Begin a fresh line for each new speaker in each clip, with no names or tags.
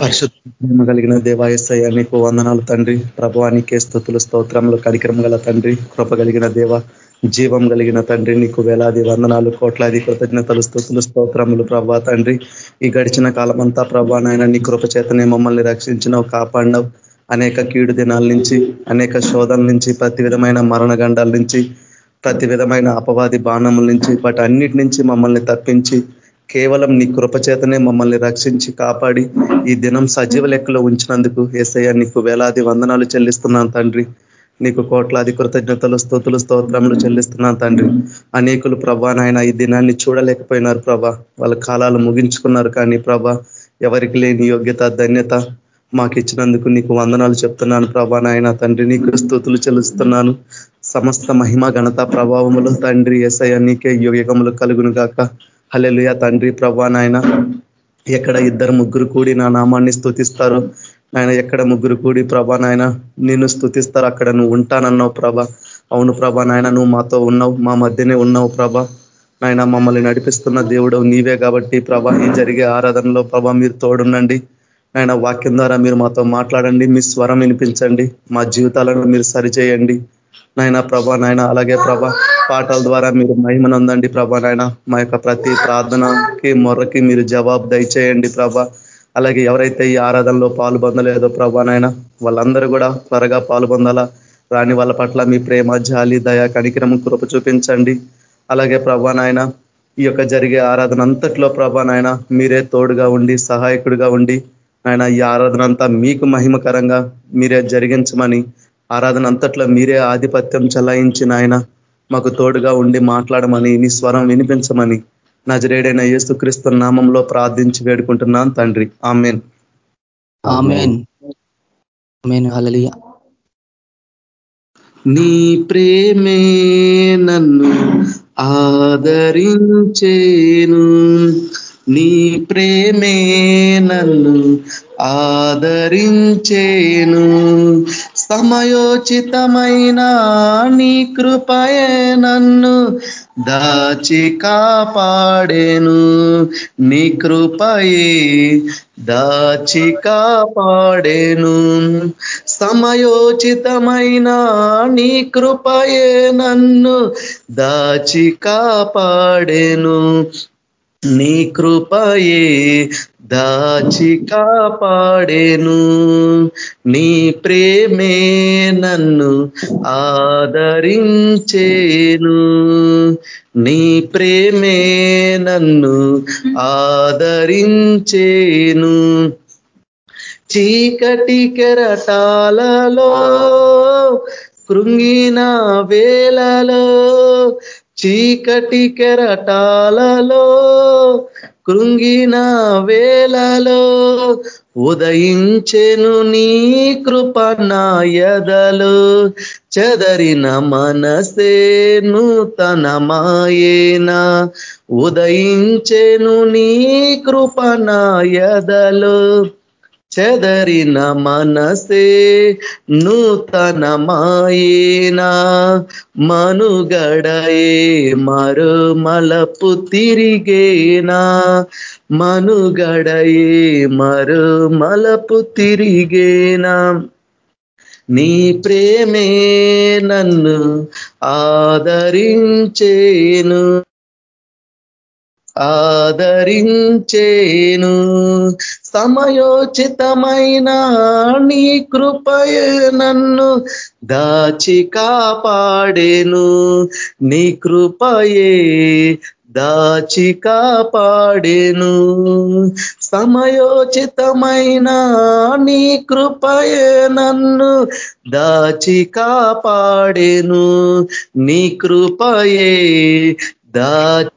పరిశుద్ధ కలిగిన దేవాయసయ్య నీకు వందనాలు తండ్రి. ప్రభానికే స్థుతులు స్తోత్రములు కడిక్రమ గల తండ్రి. కృప కలిగిన దేవ జీవం కలిగిన తండ్రి. నీకు వేలాది వందనాలు కోట్లాది కృతజ్ఞతలు స్థుతులు స్తోత్రములు ప్రభా తండ్రి. ఈ గడిచిన కాలమంతా ప్రభా నాయన నీ కృపచేతనే మమ్మల్ని రక్షించినవు కాపాడినవు. అనేక కీడు దినాల నుంచి అనేక శోధన నుంచి ప్రతి విధమైన మరణగండాల నుంచి ప్రతి విధమైన అపవాది బాణముల నుంచి వాటి అన్నిటి నుంచి మమ్మల్ని తప్పించి కేవలం నీ కృపచేతనే మమ్మల్ని రక్షించి కాపాడి ఈ దినం సజీవ లెక్కలో ఉంచినందుకు ఏసయ్య నీకు వేలాది వందనాలు చెల్లిస్తున్నాను తండ్రి. నీకు కోట్లాది కృతజ్ఞతలు స్థుతులు స్తోత్రములు చెల్లిస్తున్నాను తండ్రి. అనేకులు ప్రభా నాయన ఈ దినాన్ని చూడలేకపోయినారు ప్రభా. వాళ్ళ కాలాలు ముగించుకున్నారు కానీ ప్రభా ఎవరికి లేని యోగ్యత ధన్యత మాకు ఇచ్చినందుకు నీకు వందనాలు చెప్తున్నాను ప్రభా నాయన తండ్రి. నీకు స్థుతులు చెల్లిస్తున్నాను. సమస్త మహిమ ఘనత ప్రభావములు తండ్రి. ఎసయ నీకే యుగములు కలుగును గాక హలెలుయ తండ్రి ప్రభా నాయన. ఎక్కడ ఇద్దరు ముగ్గురు కూడి నా నామాన్ని స్థుతిస్తారు నాయన ఎక్కడ ముగ్గురు కూడి ప్రభా నాయన నిన్ను స్థుతిస్తారు అక్కడ నువ్వు ఉంటానన్నావు ప్రభ. అవును ప్రభా నాయన నువ్వు మాతో ఉన్నావు మా మధ్యనే ఉన్నావు ప్రభ. నాయన మమ్మల్ని నడిపిస్తున్న దేవుడు నీవే కాబట్టి ప్రభా ఈ జరిగే ఆరాధనలో ప్రభా మీరు తోడుండండి. ఆయన వాక్యం ద్వారా మీరు మాతో మాట్లాడండి మీ స్వరం వినిపించండి మా జీవితాలను మీరు సరిచేయండి. నాయన ప్రభా నాయన అలాగే ప్రభా పాటల ద్వారా మీరు మహిమనందండి ప్రభా నాయన. మా యొక్క ప్రతి ప్రార్థనకి మొర్రకి మీరు జవాబు దయచేయండి ప్రభా. అలాగే ఎవరైతే ఈ ఆరాధనలో పాలు పొందలేదో ప్రభా నాయన వాళ్ళందరూ కూడా త్వరగా పాలు పొందాలా రాని వాళ్ళ పట్ల మీ ప్రేమ జాలి దయ కనికిరం కృప చూపించండి. అలాగే ప్రభా నాయన ఈ యొక్క జరిగే ఆరాధన అంతట్లో ప్రభా నాయన మీరే తోడుగా ఉండి సహాయకుడిగా ఉండి ఆయన ఈ ఆరాధన అంతా మీకు మహిమకరంగా మీరే జరిగించమని ఆరాధన అంతట్లో మీరే ఆధిపత్యం చలాయించిన ఆయన మాకు తోడుగా ఉండి మాట్లాడమని నీ స్వరం వినిపించమని నజరేడైన యేసుక్రీస్తు నామంలో ప్రార్థించి వేడుకుంటున్నాను తండ్రి. ఆమెన్. నీ ప్రేమే నన్ను ఆదరించేను. నీ ప్రేమే నన్ను ఆదరించేను. సమయోచితమైన నీ కృపయే నన్ను దాచి కాపాడేను. నీ కృపయే దాచి కాపాడేను. సమయోచితమైన నీ కృపయే నన్ను దాచి కాపాడేను. నీ కృపయే దాచి కాపాడేను. నీ ప్రేమే నన్ను ఆదరించేను. నీ ప్రేమే నన్ను ఆదరించేను. చీకటి కెరటాలలో కృంగిన వేలలో చీకటి కెరటాలలో కృంగిన వేళలో ఉదయించెను నీ కృప నాయదలు. చెదరిన మనసే నూతనమాయేనా. ఉదయించెను నీ కృప నాయదలు. చెదరిన మనసే నూతనమాయేనా? మనుగడయే మరు మలపు తిరిగేనా? మనుగడయే మరు మలపు తిరిగేనా? నీ ప్రేమే నన్ను ఆదరించేను. ఆదరించేను. సమయోచితమైన నీ కృపయే నన్ను దాచి కాపాడేను. నీ కృపయే దాచి కాపాడేను. సమయోచితమైన నీ కృపయే నన్ను దాచి కాపాడేను. నీ కృపయే దాచి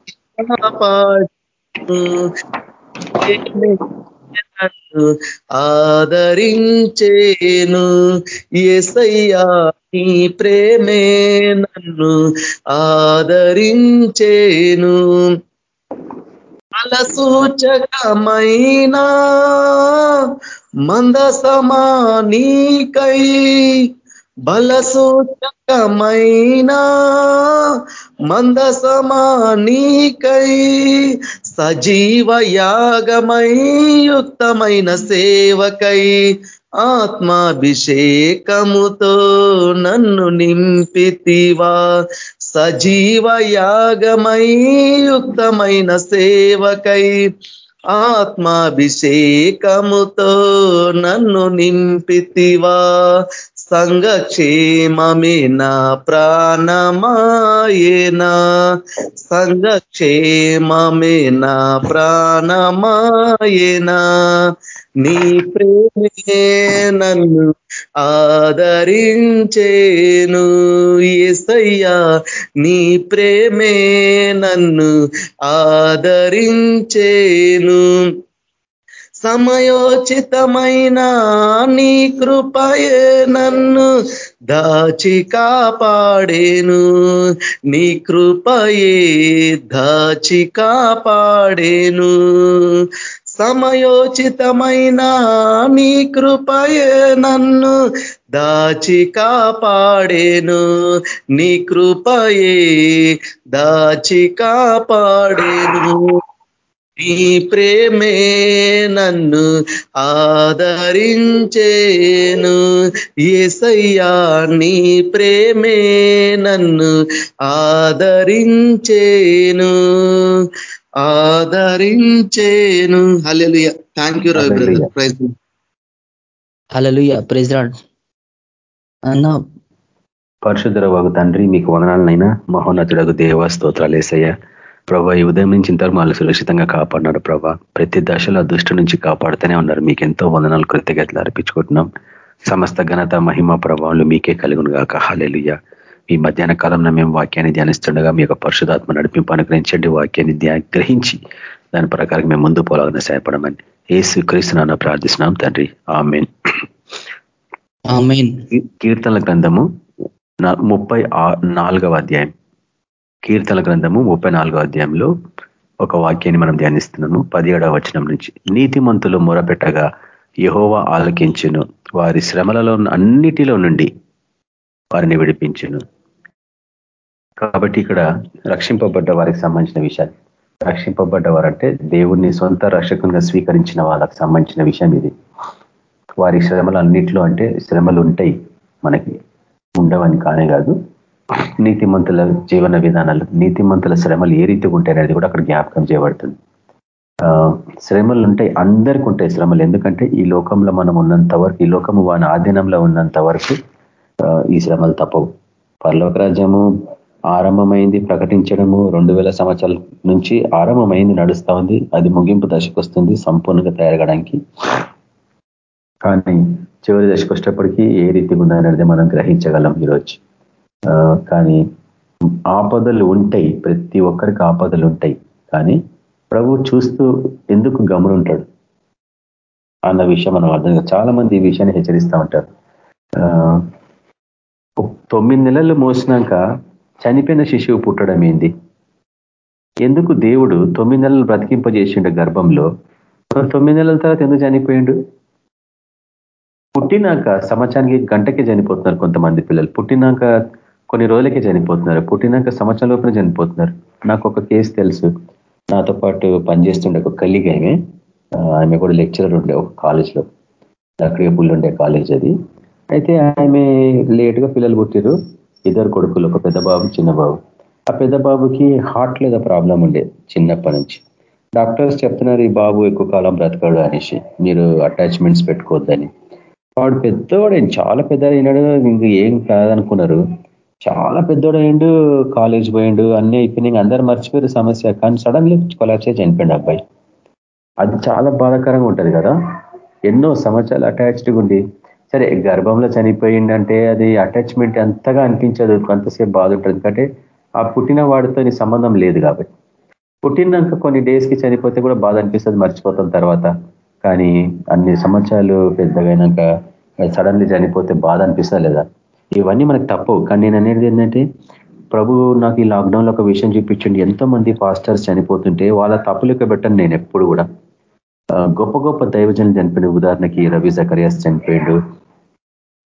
ఆదరించేను. ఎసయ్యా నీ ప్రేమే నన్ను ఆదరించేను. అలసూచకమైనా మందసమానీకై బలసూచకమైన మందసమానీకై సజీవ యాగమై యుక్తమైన సేవకై ఆత్మాభిషేకముతో నన్ను నింపితివా. సజీవ యాగమై యుక్తమైన సేవకై ఆత్మాభిషేకముతో నన్ను నింపితివా. సంఘక్షేమమే నా ప్రాణమాయేనా? సంఘక్షేమమే నా ప్రాణమాయేనా? నీ ప్రేమే నన్ను ఆదరించేను ఏసయ్యా. నీ ప్రేమే నన్ను ఆదరించేను. సమయోచితమైన నీ కృపయే నన్ను దాచి కాపాడేను. నీ కృపయే దాచి కాపాడేను. సమయోచితమైన నీ కృపయే నన్ను దాచి కాపాడేను. నీ కృపయే దాచి కాపాడేను. నీ ప్రేమే నన్ను ఆదరించేను. ఏసయ్యా నీ ప్రేమే నన్ను ఆదరించేను. ఆదరించేను. Hallelujah thank you Ravi brother praise
hallelujah praise Lord అన్న.
పరిశుద్ధర వాగు తండ్రి మీకు వదనాలనైనా మహోన్నతుడకు దేవ స్తోత్రాలు వేసయ్యా ప్రభా ఈ ఉదయం నుంచి ఇంతవరకు వాళ్ళు సురక్షితంగా కాపాడినాడు ప్రభా. ప్రతి దశలో దృష్టి నుంచి కాపాడుతూనే ఉన్నారు. మీకు ఎంతో వందనాలు కృతజ్ఞతలు అర్పించుకుంటున్నాం. సమస్త ఘనత మహిమ ప్రభావాలు మీకే కలుగును గాక. హాలేలుయ్య ఈ మధ్యాహ్న కాలంలో మేము వాక్యాన్ని ధ్యానిస్తుండగా మీ యొక్క పరిశుధాత్మ నడిపింపు అనుగ్రహించండి. వాక్యాన్ని గ్రహించి దాని ప్రకారం మేము ముందు పోలాలని సహాయపడమని ఏసు క్రీస్తున్నా ప్రార్థిస్తున్నాం తండ్రి. ఆమెన్. కీర్తనల గ్రంథము ముప్పై నాలుగవ అధ్యాయం. కీర్తన గ్రంథము ముప్పై అధ్యాయంలో ఒక వాక్యాన్ని మనం ధ్యానిస్తున్నాము పదిహేడవ వచనం నుంచి. నీతిమంతులు మొరపెట్టగా యహోవా ఆలకించును. వారి శ్రమలలో అన్నిటిలో నుండి వారిని విడిపించును. కాబట్టి ఇక్కడ రక్షింపబడ్డ వారికి సంబంధించిన విషయాలు. రక్షింపబడ్డవారంటే దేవుణ్ణి సొంత రక్షకంగా స్వీకరించిన వాళ్ళకి సంబంధించిన విషయం ఇది. వారి శ్రమలు అన్నిట్లో అంటే శ్రమలు ఉంటాయి మనకి. ఉండవని కానే కాదు. నీతిమంతుల జీవన విధానాలు నీతిమంతుల శ్రమలు ఏ రీతిగా ఉంటాయనేది కూడా అక్కడ జ్ఞాపకం చేయబడుతుంది. శ్రమలు ఉంటాయి అందరికీ ఉంటాయి శ్రమలు. ఎందుకంటే ఈ లోకంలో మనం ఉన్నంత వరకు ఈ లోకము వాని ఆధీనంలో ఉన్నంత వరకు ఈ శ్రమలు తప్పవు. పర్లోక రాజ్యము ఆరంభమైంది ప్రకటించడము రెండు వేల సంవత్సరాల నుంచి ఆరంభమైంది నడుస్తూ ఉంది. అది ముగింపు దశకు వస్తుంది సంపూర్ణంగా తయారగడానికి కానీ చివరి దశకు వచ్చేటప్పటికీ ఏ రీతిగా ఉందనేది మనం గ్రహించగలం ఈరోజు. కానీ ఆపదలు ఉంటాయి. ప్రతి ఒక్కరికి ఆపదలు ఉంటాయి. కానీ ప్రభు చూస్తూ ఎందుకు గమనుంటాడు అన్న విషయం మనం అర్థం చాలా మంది ఈ విషయాన్ని హెచ్చరిస్తూ ఉంటారు. తొమ్మిది నెలలు మోసినాక చనిపోయిన శిశువు పుట్టడం ఏంది? ఎందుకు దేవుడు తొమ్మిది నెలలు బ్రతికింపజేసిండు గర్భంలో తొమ్మిది నెలల తర్వాత ఎందుకు చనిపోయిండు? పుట్టినాక సంవత్సరానికి గంటకే చనిపోతున్నారు కొంతమంది పిల్లలు. పుట్టినాక కొన్ని రోజులకే చనిపోతున్నారు. పుట్టినాక సంవత్సరం లోపల చనిపోతున్నారు. నాకు ఒక కేసు తెలుసు. నాతో పాటు పనిచేస్తుండే ఒక కలిగి ఆమె. ఆమె కూడా లెక్చరర్ ఉండే ఒక కాలేజ్లో అక్కడికి ఉండే కాలేజ్ అది. అయితే ఆమె లేట్గా పిల్లలు పుట్టిరు ఇద్దరు కొడుకులు ఒక పెద్ద బాబు చిన్న బాబు. ఆ పెద్ద బాబుకి హార్ట్ లేదా ప్రాబ్లం ఉండే చిన్నప్పటి నుంచి. డాక్టర్స్ చెప్తున్నారు ఈ బాబు ఎక్కువ కాలం బ్రతకడు అనేసి. మీరు అటాచ్మెంట్స్ పెట్టుకోవద్దని. వాడు పెద్దవాడు చాలా పెద్ద అయినాడు ఇంక ఏం కాదనుకున్నారు. చాలా పెద్దోడైండు కాలేజ్ పోయిండు అన్ని అయిపోయినాయి అందరు మర్చిపోయారు సమస్య. కానీ సడన్లీ కొలాచే చనిపోయింది అబ్బాయి. అది చాలా బాధాకరంగా ఉంటుంది కదా. ఎన్నో సంవత్సరాలు అటాచ్డ్గా ఉండి. సరే గర్భంలో చనిపోయిందంటే అది అటాచ్మెంట్ ఎంతగా అనిపించదు. కొంతసేపు బాధ ఉంటుంది. ఎందుకంటే ఆ పుట్టిన వాడితో సంబంధం లేదు కాబట్టి. పుట్టినాక కొన్ని డేస్కి చనిపోతే కూడా బాధ అనిపిస్తుంది మర్చిపోతాం తర్వాత. కానీ అన్ని సంవత్సరాలు పెద్దగైనాక సడన్లీ చనిపోతే బాధ అనిపిస్తా లేదా? ఇవన్నీ మనకు తప్పవు. కానీ నేను అనేది ఏంటంటే ప్రభు నాకు ఈ లాక్డౌన్లో ఒక విషయం చూపించండి. ఎంతో మంది పాస్టర్స్ చనిపోతుంటే వాళ్ళ తప్పులెక్క పెట్టను నేను ఎప్పుడు కూడా. గొప్ప గొప్ప దైవజనులు చనిపోయిన ఉదాహరణకి రవి జకరియాస్ చనిపోయాడు.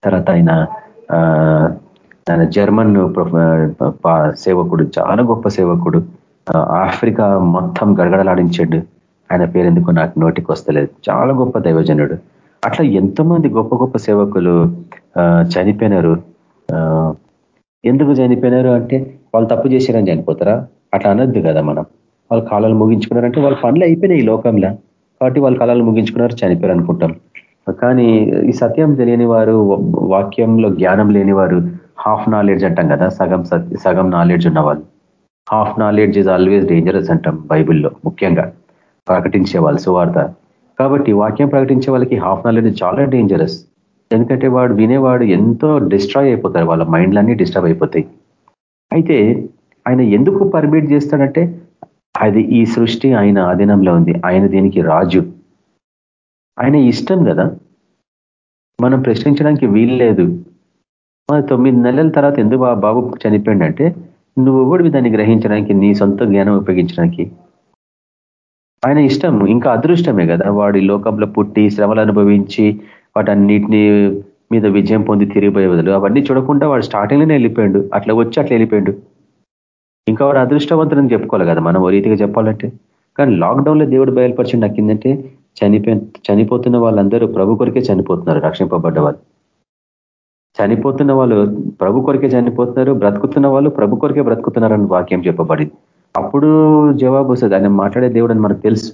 తర్వాత ఆయన ఆయన జర్మన్ సేవకుడు చాలా గొప్ప సేవకుడు. ఆఫ్రికా మొత్తం గడగడలాడించాడు. ఆయన పేరెందుకు నాకు నోటికి వస్తలేదు. చాలా గొప్ప దైవజనుడు. అట్లా ఎంతోమంది గొప్ప గొప్ప సేవకులు చనిపోయినారు. ఎందుకు చనిపోయినారు అంటే వాళ్ళు తప్పు చేశారని చనిపోతారా? అట్లా అనొద్దు కదా మనం. వాళ్ళ కాలాలు ముగించుకున్నారంటే వాళ్ళ పనులు అయిపోయినాయి ఈ లోకంలో. కాబట్టి వాళ్ళ కాలాలు ముగించుకున్నారు చనిపోయారు అనుకుంటాం. కానీ ఈ సత్యం తెలియని వారు వాక్యంలో జ్ఞానం లేని వారు హాఫ్ నాలెడ్జ్ అంటాం కదా సగం సగం నాలెడ్జ్ ఉన్నవాళ్ళు. Half knowledge is always dangerous అంటాం బైబిల్లో ముఖ్యంగా ప్రకటించే వాళ్ళు సువార్త. కాబట్టి వాక్యం ప్రకటించే వాళ్ళకి హాఫ్ నాలెడ్జ్ చాలా డేంజరస్ ఎందుకంటే వాడు వినేవాడు ఎంతో డిస్ట్రాయ్ అయిపోతారు వాళ్ళ మైండ్లన్నీ డిస్టర్బ్ అయిపోతాయి. అయితే ఆయన ఎందుకు పర్మిట్ చేస్తాడంటే అది ఈ సృష్టి ఆయన ఆధీనంలో ఉంది. ఆయన దీనికి రాజు. ఆయన ఇష్టం కదా. మనం ప్రశ్నించడానికి వీల్లేదు తొమ్మిది నెలల తర్వాత ఎందుకు బాబు చనిపోయిందంటే నువ్వు ఎవడివి దాన్ని గ్రహించడానికి నీ సొంత జ్ఞానం ఉపయోగించడానికి? ఆయన ఇష్టం ఇంకా అదృష్టమే కదా. వాడి లోకంలో పుట్టి శ్రమలు అనుభవించి వాటన్నిటిని మీద విజయం పొంది తిరిగిపోయే బదులు. అవన్నీ చూడకుండా వాడు స్టార్టింగ్లోనే వెళ్ళిపోయాడు. అట్లా వచ్చి అట్లా వెళ్ళిపోయాడు. ఇంకా వాడు అదృష్టవంతులని చెప్పుకోవాలి కదా మనం ఓ రీతిగా చెప్పాలంటే. కానీ లాక్డౌన్లో దేవుడు బయలుపరిచి నాకు ఏంటంటే చనిపోయి చనిపోతున్న వాళ్ళందరూ ప్రభు కొరికే చనిపోతున్నారు రక్షింపబడ్డ వాళ్ళు. చనిపోతున్న వాళ్ళు ప్రభు కొరికే చనిపోతున్నారు బ్రతుకుతున్న వాళ్ళు ప్రభు కొరికే బ్రతుకుతున్నారని వాక్యం చెప్పబడింది. అప్పుడు జవాబు వస్తుంది. ఆయన మాట్లాడే దేవుడు అని మనకు తెలుసు.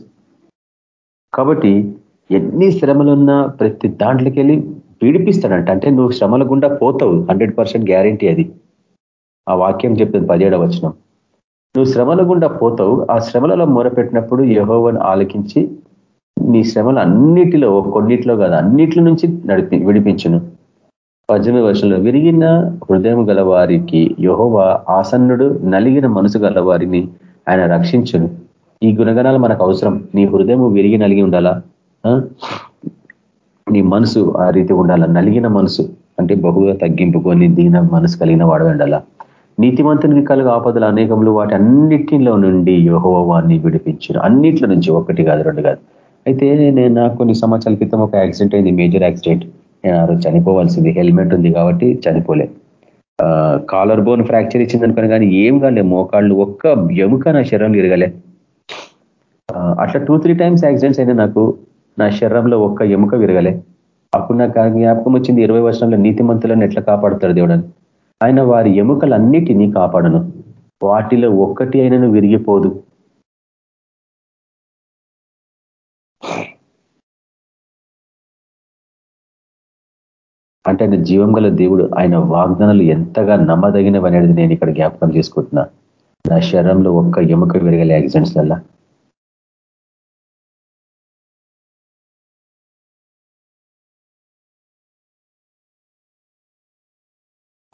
కాబట్టి ఎన్ని శ్రమలున్నా ప్రతి దాంట్లోకి వెళ్ళి పీడిపిస్తాడంట. అంటే నువ్వు శ్రమల గుండా పోతావు. హండ్రెడ్ పర్సెంట్ గ్యారంటీ అది. ఆ వాక్యం చెప్తుంది పదిహేడవ వచనం. నువ్వు శ్రమల గుండా పోతావు. ఆ శ్రమలలో మొరపెట్టినప్పుడు యహోవను ఆలకించి నీ శ్రమలు అన్నిటిలో కొన్నిటిలో కాదు అన్నిటి నుంచి నడిపి విడిపించును. పద్దెనిమిది వర్షంలో విరిగిన హృదయం గల వారికి యహోవ ఆసన్నుడు నలిగిన మనసు గల వారిని ఆయన రక్షించును. ఈ గుణగణాలు మనకు అవసరం. నీ హృదయం విరిగి నలిగి ఉండాలా? నీ మనసు ఆ రీతి ఉండాలా? నలిగిన మనసు అంటే బహుగా తగ్గింపుకొని దీన మనసు కలిగిన వాడు ఉండాలా? నీతివంతునికి కలుగు ఆపదలు అనేకములు వాటి అన్నిటిలో నుండి యహోవాన్ని విడిపించిన. అన్నిట్ల నుంచి ఒకటి కాదు రెండు కాదు. అయితే నేను నాకు కొన్ని సంవత్సరాల క్రితం ఒక యాక్సిడెంట్ అయింది మేజర్ యాక్సిడెంట్. నేను ఆ రోజు చనిపోవాల్సింది. హెల్మెట్ ఉంది కాబట్టి చనిపోలే. కాలర్ బోన్ ఫ్రాక్చర్ ఇచ్చింది అనుకోని కానీ ఏం కాలే మోకాళ్ళు ఒక్క ఎముక నా శరీరం ఇరగలే. అట్లా టూ త్రీ టైమ్స్ యాక్సిడెంట్స్ అయినా నాకు. నా శరీరంలో ఒక్క ఎముక విరగలే. అప్పుడు నాకు జ్ఞాపకం వచ్చింది ఇరవై వర్షంలో నీతిమంతులను ఎట్లా కాపాడుతాడు దేవుడని. ఆయన వారి ఎముకలన్నిటినీ కాపాడను. వాటిలో ఒక్కటి అయినను విరిగిపోదు. అంటే ఆయన జీవం గల దేవుడు ఆయన వాగ్దానాలు ఎంతగా నమ్మదగినవి అనేది నేను ఇక్కడ జ్ఞాపకం చేసుకుంటున్నా. నా శరీరంలో ఒక్క ఎముక విరగలే యాక్సిడెంట్స్ వల్ల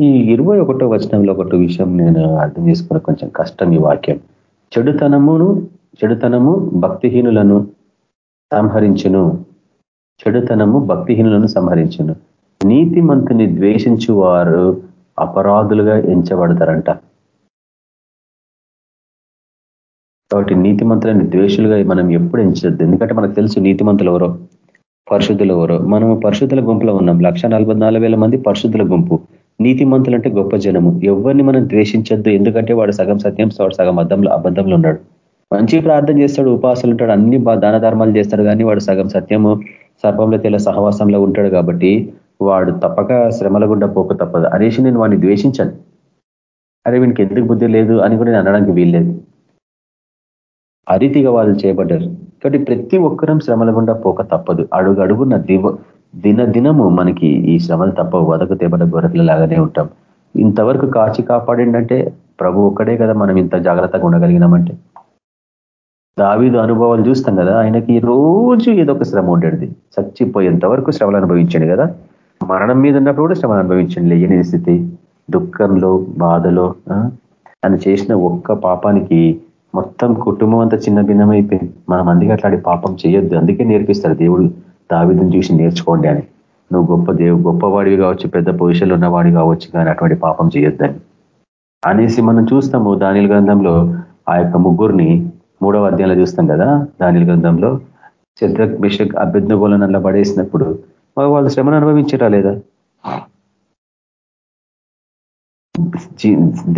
ఈ ఇరవై ఒకటో వచనంలో ఒకటో విషయం నేను అర్థం చేసుకున్న కొంచెం కష్టం ఈ వాక్యం. చెడుతనమును చెడుతనము భక్తిహీనులను సంహరించును. చెడుతనము భక్తిహీనులను సంహరించును. నీతిమంతుని ద్వేషించు వారు అపరాధులుగా ఎంచబడతారంట. కాబట్టి నీతిమంతులని ద్వేషులుగా మనం ఎప్పుడు ఎంచద్దు. ఎందుకంటే మనకు తెలుసు నీతిమంతులు ఎవరో? పరిశుద్ధులు ఎవరో? మనము పరిశుద్ధుల గుంపులో ఉన్నాం. లక్ష మంది పరిశుద్ధుల గుంపు. నీతిమంతులు అంటే గొప్ప జనము. ఎవరిని మనం ద్వేషించద్దు. ఎందుకంటే వాడు సగం సత్యం సగం అద్దంలో అబద్ధంలో ఉన్నాడు. మంచి ప్రార్థన చేస్తాడు ఉపాసాలు ఉంటాడు అన్ని దాన ధర్మాలు చేస్తాడు. కానీ వాడు సగం సత్యము సర్పంలో తెల సహవాసంలో ఉంటాడు కాబట్టి వాడు తప్పక శ్రమల గుండా పోక తప్పదు. అనేసి నేను వాడిని ద్వేషించాను. అరే వీనికి ఎందుకు బుద్ధి లేదు అని కూడా నేను అనడానికి వీల్లేదు. అరీతిగా వాళ్ళు చేయబడ్డారు. కాబట్టి ప్రతి ఒక్కరం శ్రమల గుండా పోక తప్పదు. అడుగు అడుగున్న దివ దిన దినము మనకి ఈ శ్రమలు తప్ప వదకు తెబడ గొర్రెల లాగానే ఉంటాం. ఇంతవరకు కాచి కాపాడిందంటే ప్రభు ఒక్కడే కదా మనం ఇంత జాగ్రత్తగా ఉండగలిగినామంటే. దావీదు అనుభవాలు చూస్తాం కదా ఆయనకి రోజు ఏదో ఒక శ్రమ ఉండేది. చచ్చిపోయేంత వరకు శ్రమలు అనుభవించండి కదా. మరణం మీద ఉన్నప్పుడు కూడా శ్రమలు అనుభవించండి. లేని స్థితి దుఃఖంలో బాధలో అని చేసిన ఒక్క పాపానికి మొత్తం కుటుంబం అంతా చిన్న భిన్నమైపోయింది. మనం అందుకే అట్లాంటి పాపం చేయొద్దు. అందుకే నేర్పిస్తారు దేవుడు. దావిదని చూసి నేర్చుకోండి అని. నువ్వు గొప్ప దేవు గొప్పవాడివి కావచ్చు పెద్ద పొజిషన్లు ఉన్నవాడి కావచ్చు కానీ అటువంటి పాపం చేయొద్దని. అనేసి మనం చూస్తాము దానిల గ్రంథంలో ఆ యొక్క ముగ్గురిని మూడవ అధ్యాయంలో చూస్తాం కదా దానిల గ్రంథంలో. చంద్ర బిషక్ అభ్యర్థగోళం అలా పడేసినప్పుడు వాళ్ళు శ్రమను అనుభవించరా లేదా?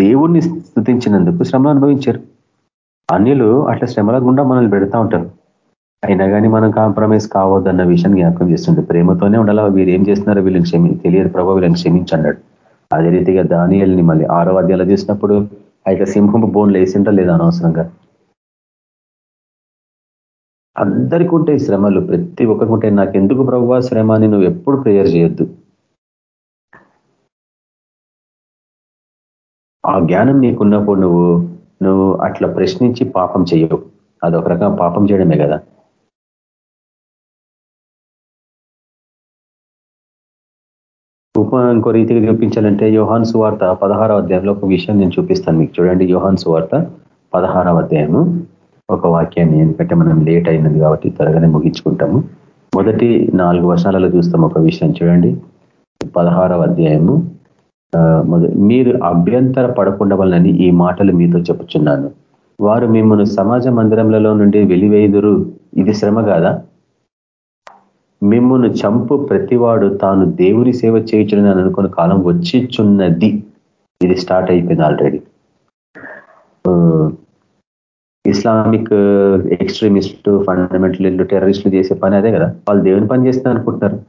దేవుణ్ణి స్థుతించినందుకు శ్రమ అనుభవించారు. అన్యులు అట్లా శ్రమల గుండా మనల్ని పెడతా ఉంటారు. అయినా కానీ మనం కాంప్రమైజ్ కావద్దన్న విషయం జ్ఞాపకం చేస్తుండే ప్రేమతోనే ఉండాలా. వీరు ఏం చేస్తున్నారో వీళ్ళని క్షమి తెలియదు ప్రభావ వీళ్ళని క్షమించన్నాడు అదే రీతిగా దానియల్ని మళ్ళీ ఆరో అధ్యాయంలో చేసినప్పుడు ఆయన సింహం బోన్లు వేసింటా లేదా అనవసరంగా? అందరికీ ఉంటాయి శ్రమలు ప్రతి ఒక్కరికి ఉంటాయి నాకు ఎందుకు ప్రభు శ్రమ అని నువ్వు ఎప్పుడు ప్రేయర్ చేయొద్దు? ఆ జ్ఞానం నీకున్నప్పుడు నువ్వు నువ్వు అట్లా ప్రశ్నించి పాపం చేయవు అదొక రకం పాపం చేయడమే కదా. ఉప ఇంకో రీతిగా చూపించాలంటే యోహాన్ సువార్త పదహారవ అధ్యాయంలో ఒక విషయం నేను చూపిస్తాను మీకు. చూడండి యోహాన్ సువార్త పదహారవ అధ్యాయము. ఒక వాక్యాన్ని ఎందుకంటే మనం లేట్ అయినది కాబట్టి త్వరగానే ముగించుకుంటాము. మొదటి నాలుగు వర్షాలలో చూస్తాం ఒక విషయం. చూడండి పదహారవ అధ్యాయము. మీరు అభ్యంతర పడకుండా వలనని ఈ మాటలు మీతో చెప్పుచున్నాను. వారు మిమ్మల్ని సమాజ మందిరంలో నుండి వెలివేయుదురు. ఇది శ్రమ కాదా? మిమ్మును చంపు ప్రతివాడు తాను దేవుని సేవ చేయించడని అనుకున్న కాలం వచ్చిచున్నది. ఇది స్టార్ట్ అయిపోయింది ఆల్రెడీ. ఇస్లామిక్ ఎక్స్ట్రీమిస్టు ఫండమెంటల్ టెర్రరిస్టులు చేసే పని అదే కదా? వాళ్ళు దేవుని పని చేస్తే అనుకుంటున్నారు.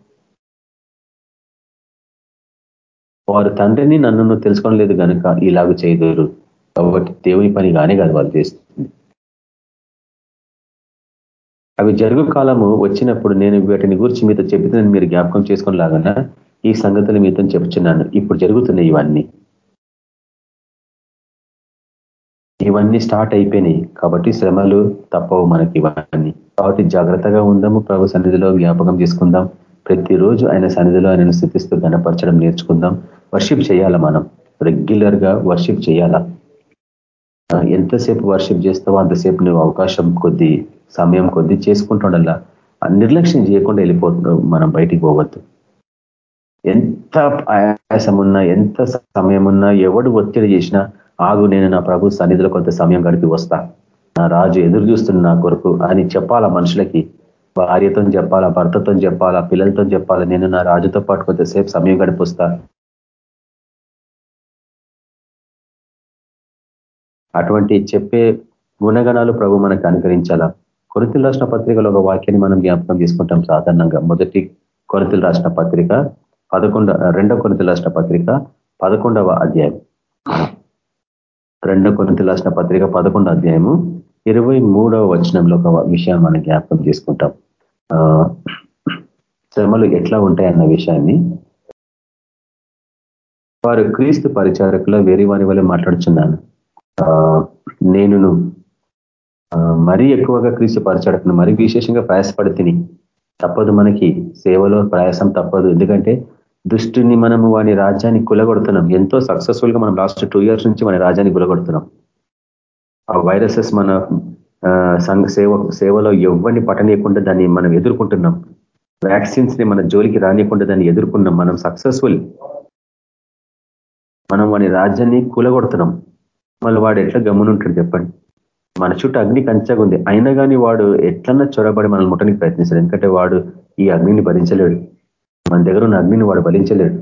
వారు తండ్రిని నన్ను తెలుసుకోలేదు కనుక ఇలాగ చేయలేరు. కాబట్టి దేవుని పని కానీ కాదు వాళ్ళు చేస్తుంది. అవి జరుగు కాలము వచ్చినప్పుడు నేను వీటిని గురించి మీతో చెబితే మీరు జ్ఞాపకం చేసుకునేలాగా ఈ సంగతులు మీతో చెప్తున్నాను ఇప్పుడు జరుగుతున్నాయి ఇవన్నీ. ఇవన్నీ స్టార్ట్ అయిపోయినాయి. కాబట్టి శ్రమలు తప్పవు మనకి ఇవన్నీ. కాబట్టి జాగ్రత్తగా ఉందాము. ప్రభు సన్నిధిలో జ్ఞాపకం చేసుకుందాం. ప్రతిరోజు ఆయన సన్నిధిలో ఆయనను స్థితిస్తూ గణపరచడం నేర్చుకుందాం. వర్షిప్ చేయాలా మనం? రెగ్యులర్గా వర్షిప్ చేయాలా? ఎంతసేపు వర్షిప్ చేస్తావో అంతసేపు నువ్వు అవకాశం కొద్ది సమయం కొద్ది చేసుకుంటుండల్లా. నిర్లక్ష్యం చేయకుండా వెళ్ళిపోతు మనం బయటికి పోవద్దు. ఎంత ఆయాసం ఉన్నా ఎంత సమయం ఉన్నా ఎవడు ఒత్తిడి చేసినా ఆగు నేను నా ప్రభు సన్నిధిలో కొంత సమయం గడిపి వస్తా. నా రాజు ఎదురు చూస్తున్న నా కొరకు అని చెప్పాలా మనుషులకి? భార్యతో చెప్పాలా భర్తతో చెప్పాలా పిల్లలతో చెప్పాలా నేను నా రాజుతో పాటు కొంతసేపు సమయం గడిపిస్తా అటువంటి చెప్పే గుణగణాలు ప్రభు మనకు అనుకరించాలా? కొరతలు రాష్ట్ర పత్రికలో ఒక వాక్యాన్ని మనం జ్ఞాపకం తీసుకుంటాం సాధారణంగా. మొదటి కొరతలు రాష్ట్ర పత్రిక పదకొండ రెండో కొరతలు రాష్ట్ర పత్రిక పదకొండవ అధ్యాయం. రెండో కొరతలు రాష్ట్ర పత్రిక పదకొండవ అధ్యాయము ఇరవై మూడవ వచనంలో ఒక విషయాన్ని మనం జ్ఞాపకం చేసుకుంటాం. శ్రమలు ఎట్లా ఉంటాయన్న విషయాన్ని. వారు క్రీస్తు పరిచారకులో వేరే వారి వల్ల మాట్లాడుచున్నాను. నేనును మరీ ఎక్కువగా క్రీస్తు పరచడకుండా మరీ విశేషంగా ప్రయాసపడి తిని తప్పదు మనకి. సేవలో ప్రయాసం తప్పదు. ఎందుకంటే దుష్టుని మనము వాని రాజ్యాన్ని కులగొడుతున్నాం ఎంతో సక్సెస్ఫుల్గా మనం లాస్ట్ టూ ఇయర్స్ నుంచి మన రాజ్యాన్ని కులగొడుతున్నాం ఆ వైరసెస్ మన సంఘ సేవ సేవలో ఎవరిని పట్టనీయకుండా దాన్ని మనం ఎదుర్కొంటున్నాం. వ్యాక్సిన్స్ని మన జోలికి రానియకుండా దాన్ని ఎదుర్కొన్నాం మనం సక్సెస్ఫుల్ మనం వాని రాజ్యాన్ని కూలగొడుతున్నాం మళ్ళీ వాడు ఎట్లా గమ్మునుంటాడు చెప్పండి? మన చుట్టూ అగ్ని కంచగా ఉంది. అయినా కానీ వాడు ఎట్లన్నా చొరబడి మనల్ని ముట్టడానికి ప్రయత్నిస్తాడు. ఎందుకంటే వాడు ఈ అగ్నిని భరించలేడు. మన దగ్గర ఉన్న అగ్నిని వాడు భరించలేడు.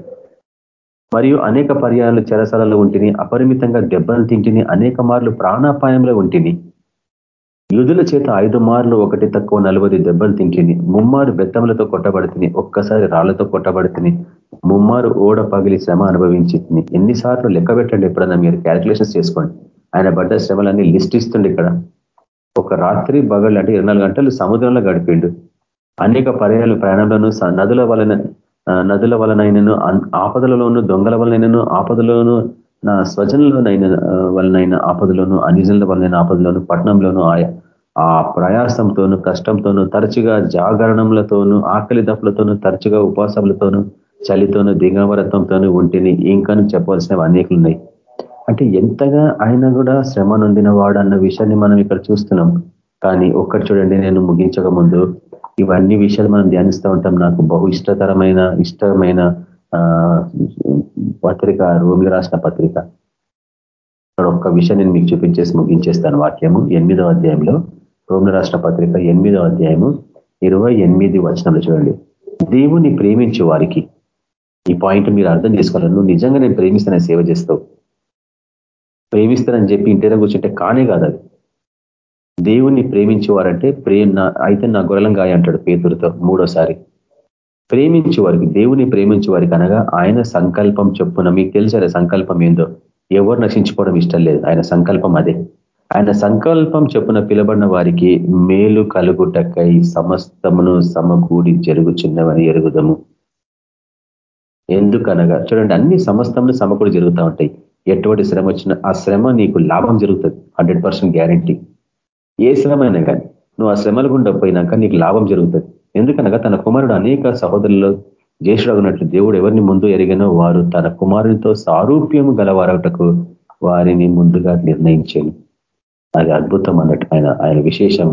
మరియు అనేక పర్యాలు చెరసలలో ఉంటిని అపరిమితంగా దెబ్బలు తింటిని అనేక మార్లు ప్రాణాపాయంలో ఉంటిని యుధుల చేత ఐదు మార్లు ఒకటి తక్కువ నలభై దెబ్బలు తింటిని ముమ్మారు బెత్తములతో కొట్టబడుతుంది ఒక్కసారి రాళ్ళతో కొట్టబడుతుంది ముమ్మారు ఓడ పగిలి శ్రమ అనుభవించింది ఎన్నిసార్లు లెక్క పెట్టండి ఎప్పుడన్నా మీరు క్యాల్కులేషన్స్ చేసుకోండి. ఆయన పడ్డ శ్రమలన్నీ లిస్ట్ ఇస్తుండే ఇక్కడ. ఒక రాత్రి బగళ్ళు అంటే ఇరవై గంటలు సముద్రంలో గడిపిండు. అనేక పర్యాలు ప్రయాణంలోనూ నదుల వలన నదుల వలనైనను ఆపదలలోను దొంగల వలనైనను ఆపదలోను నా స్వజనలోనైన వలనైన ఆపదలోను అనిజనుల వలనైన ఆపదలోను పట్టణంలోను ఆయా ఆ ప్రయాసంతోను కష్టంతోను తరచుగా జాగరణములతోనూ ఆకలి దప్పులతోనూ తరచుగా ఉపవాసములతోనూ చలితోనూ దిగవరత్వంతోనూ ఉంటేని ఇంకాను చెప్పవలసినవి అనేకలు ఉన్నాయి అంటే ఎంతగా ఆయన కూడా శ్రమ నొందిన వాడు అన్న విషయాన్ని మనం ఇక్కడ చూస్తున్నాం. కానీ ఒక్కటి చూడండి నేను ముగించక ముందు. ఇవన్నీ విషయాలు మనం ధ్యానిస్తూ ఉంటాం. నాకు బహు ఇష్టతరమైన ఇష్టమైన పత్రిక రోమి రాసిన పత్రిక. ఇక్కడ ఒక్క విషయం నేను మీకు చూపించేసి ముగించేస్తాను వాక్యము. ఎనిమిదో అధ్యాయంలో రోమిల రాష్ట్ర పత్రిక ఎనిమిదో అధ్యాయము ఇరవై ఎనిమిది వచనంలో చూడండి. దేవుని ప్రేమించే వారికి. ఈ పాయింట్ మీరు అర్థం చేసుకోవాలి. నువ్వు నిజంగా నేను ప్రేమిస్తానని సేవ చేస్తావు. ప్రేమిస్తానని చెప్పి ఇంటి కూర్చుంటే కానే కాదు అది. దేవుణ్ణి ప్రేమించేవారంటే ప్రేమ అయితే నా గొర్రెలం గాయ అంటాడు పేతురుతో మూడోసారి. ప్రేమించే వారికి దేవుని ప్రేమించే వారికి అనగా ఆయన సంకల్పం చెప్పున మీకు తెలిసారా సంకల్పం ఏందో? ఎవరు నశించుకోవడం ఇష్టం లేదు. ఆయన సంకల్పం అదే. ఆయన సంకల్పం చెప్పున పిలబడిన వారికి మేలు కలుగుటకై సమస్తమును సమకూడి జరుగుచున్నవని ఎరుగుదము. ఎందుకనగా చూడండి అన్ని సమస్తములు సమకూడి జరుగుతూ ఉంటాయి. ఎటువంటి శ్రమ వచ్చినా ఆ శ్రమ నీకు లాభం జరుగుతుంది. Hundred percent guarantee. ఏ శ్రమ అయినా కానీ నువ్వు ఆ శ్రమలు గుండా పోయినాక నీకు లాభం జరుగుతుంది. ఎందుకనగా తన కుమారుడు అనేక సహోదరుల్లో జ్యేష్ఠుడగినట్లు దేవుడు ఎవరిని ముందు ఎరిగినో వారు తన కుమారునితో సారూప్యము గలవారటకు వారిని ముందుగా నిర్ణయించాను. అది అద్భుతం అన్నట్టు ఆయన ఆయన విశేషం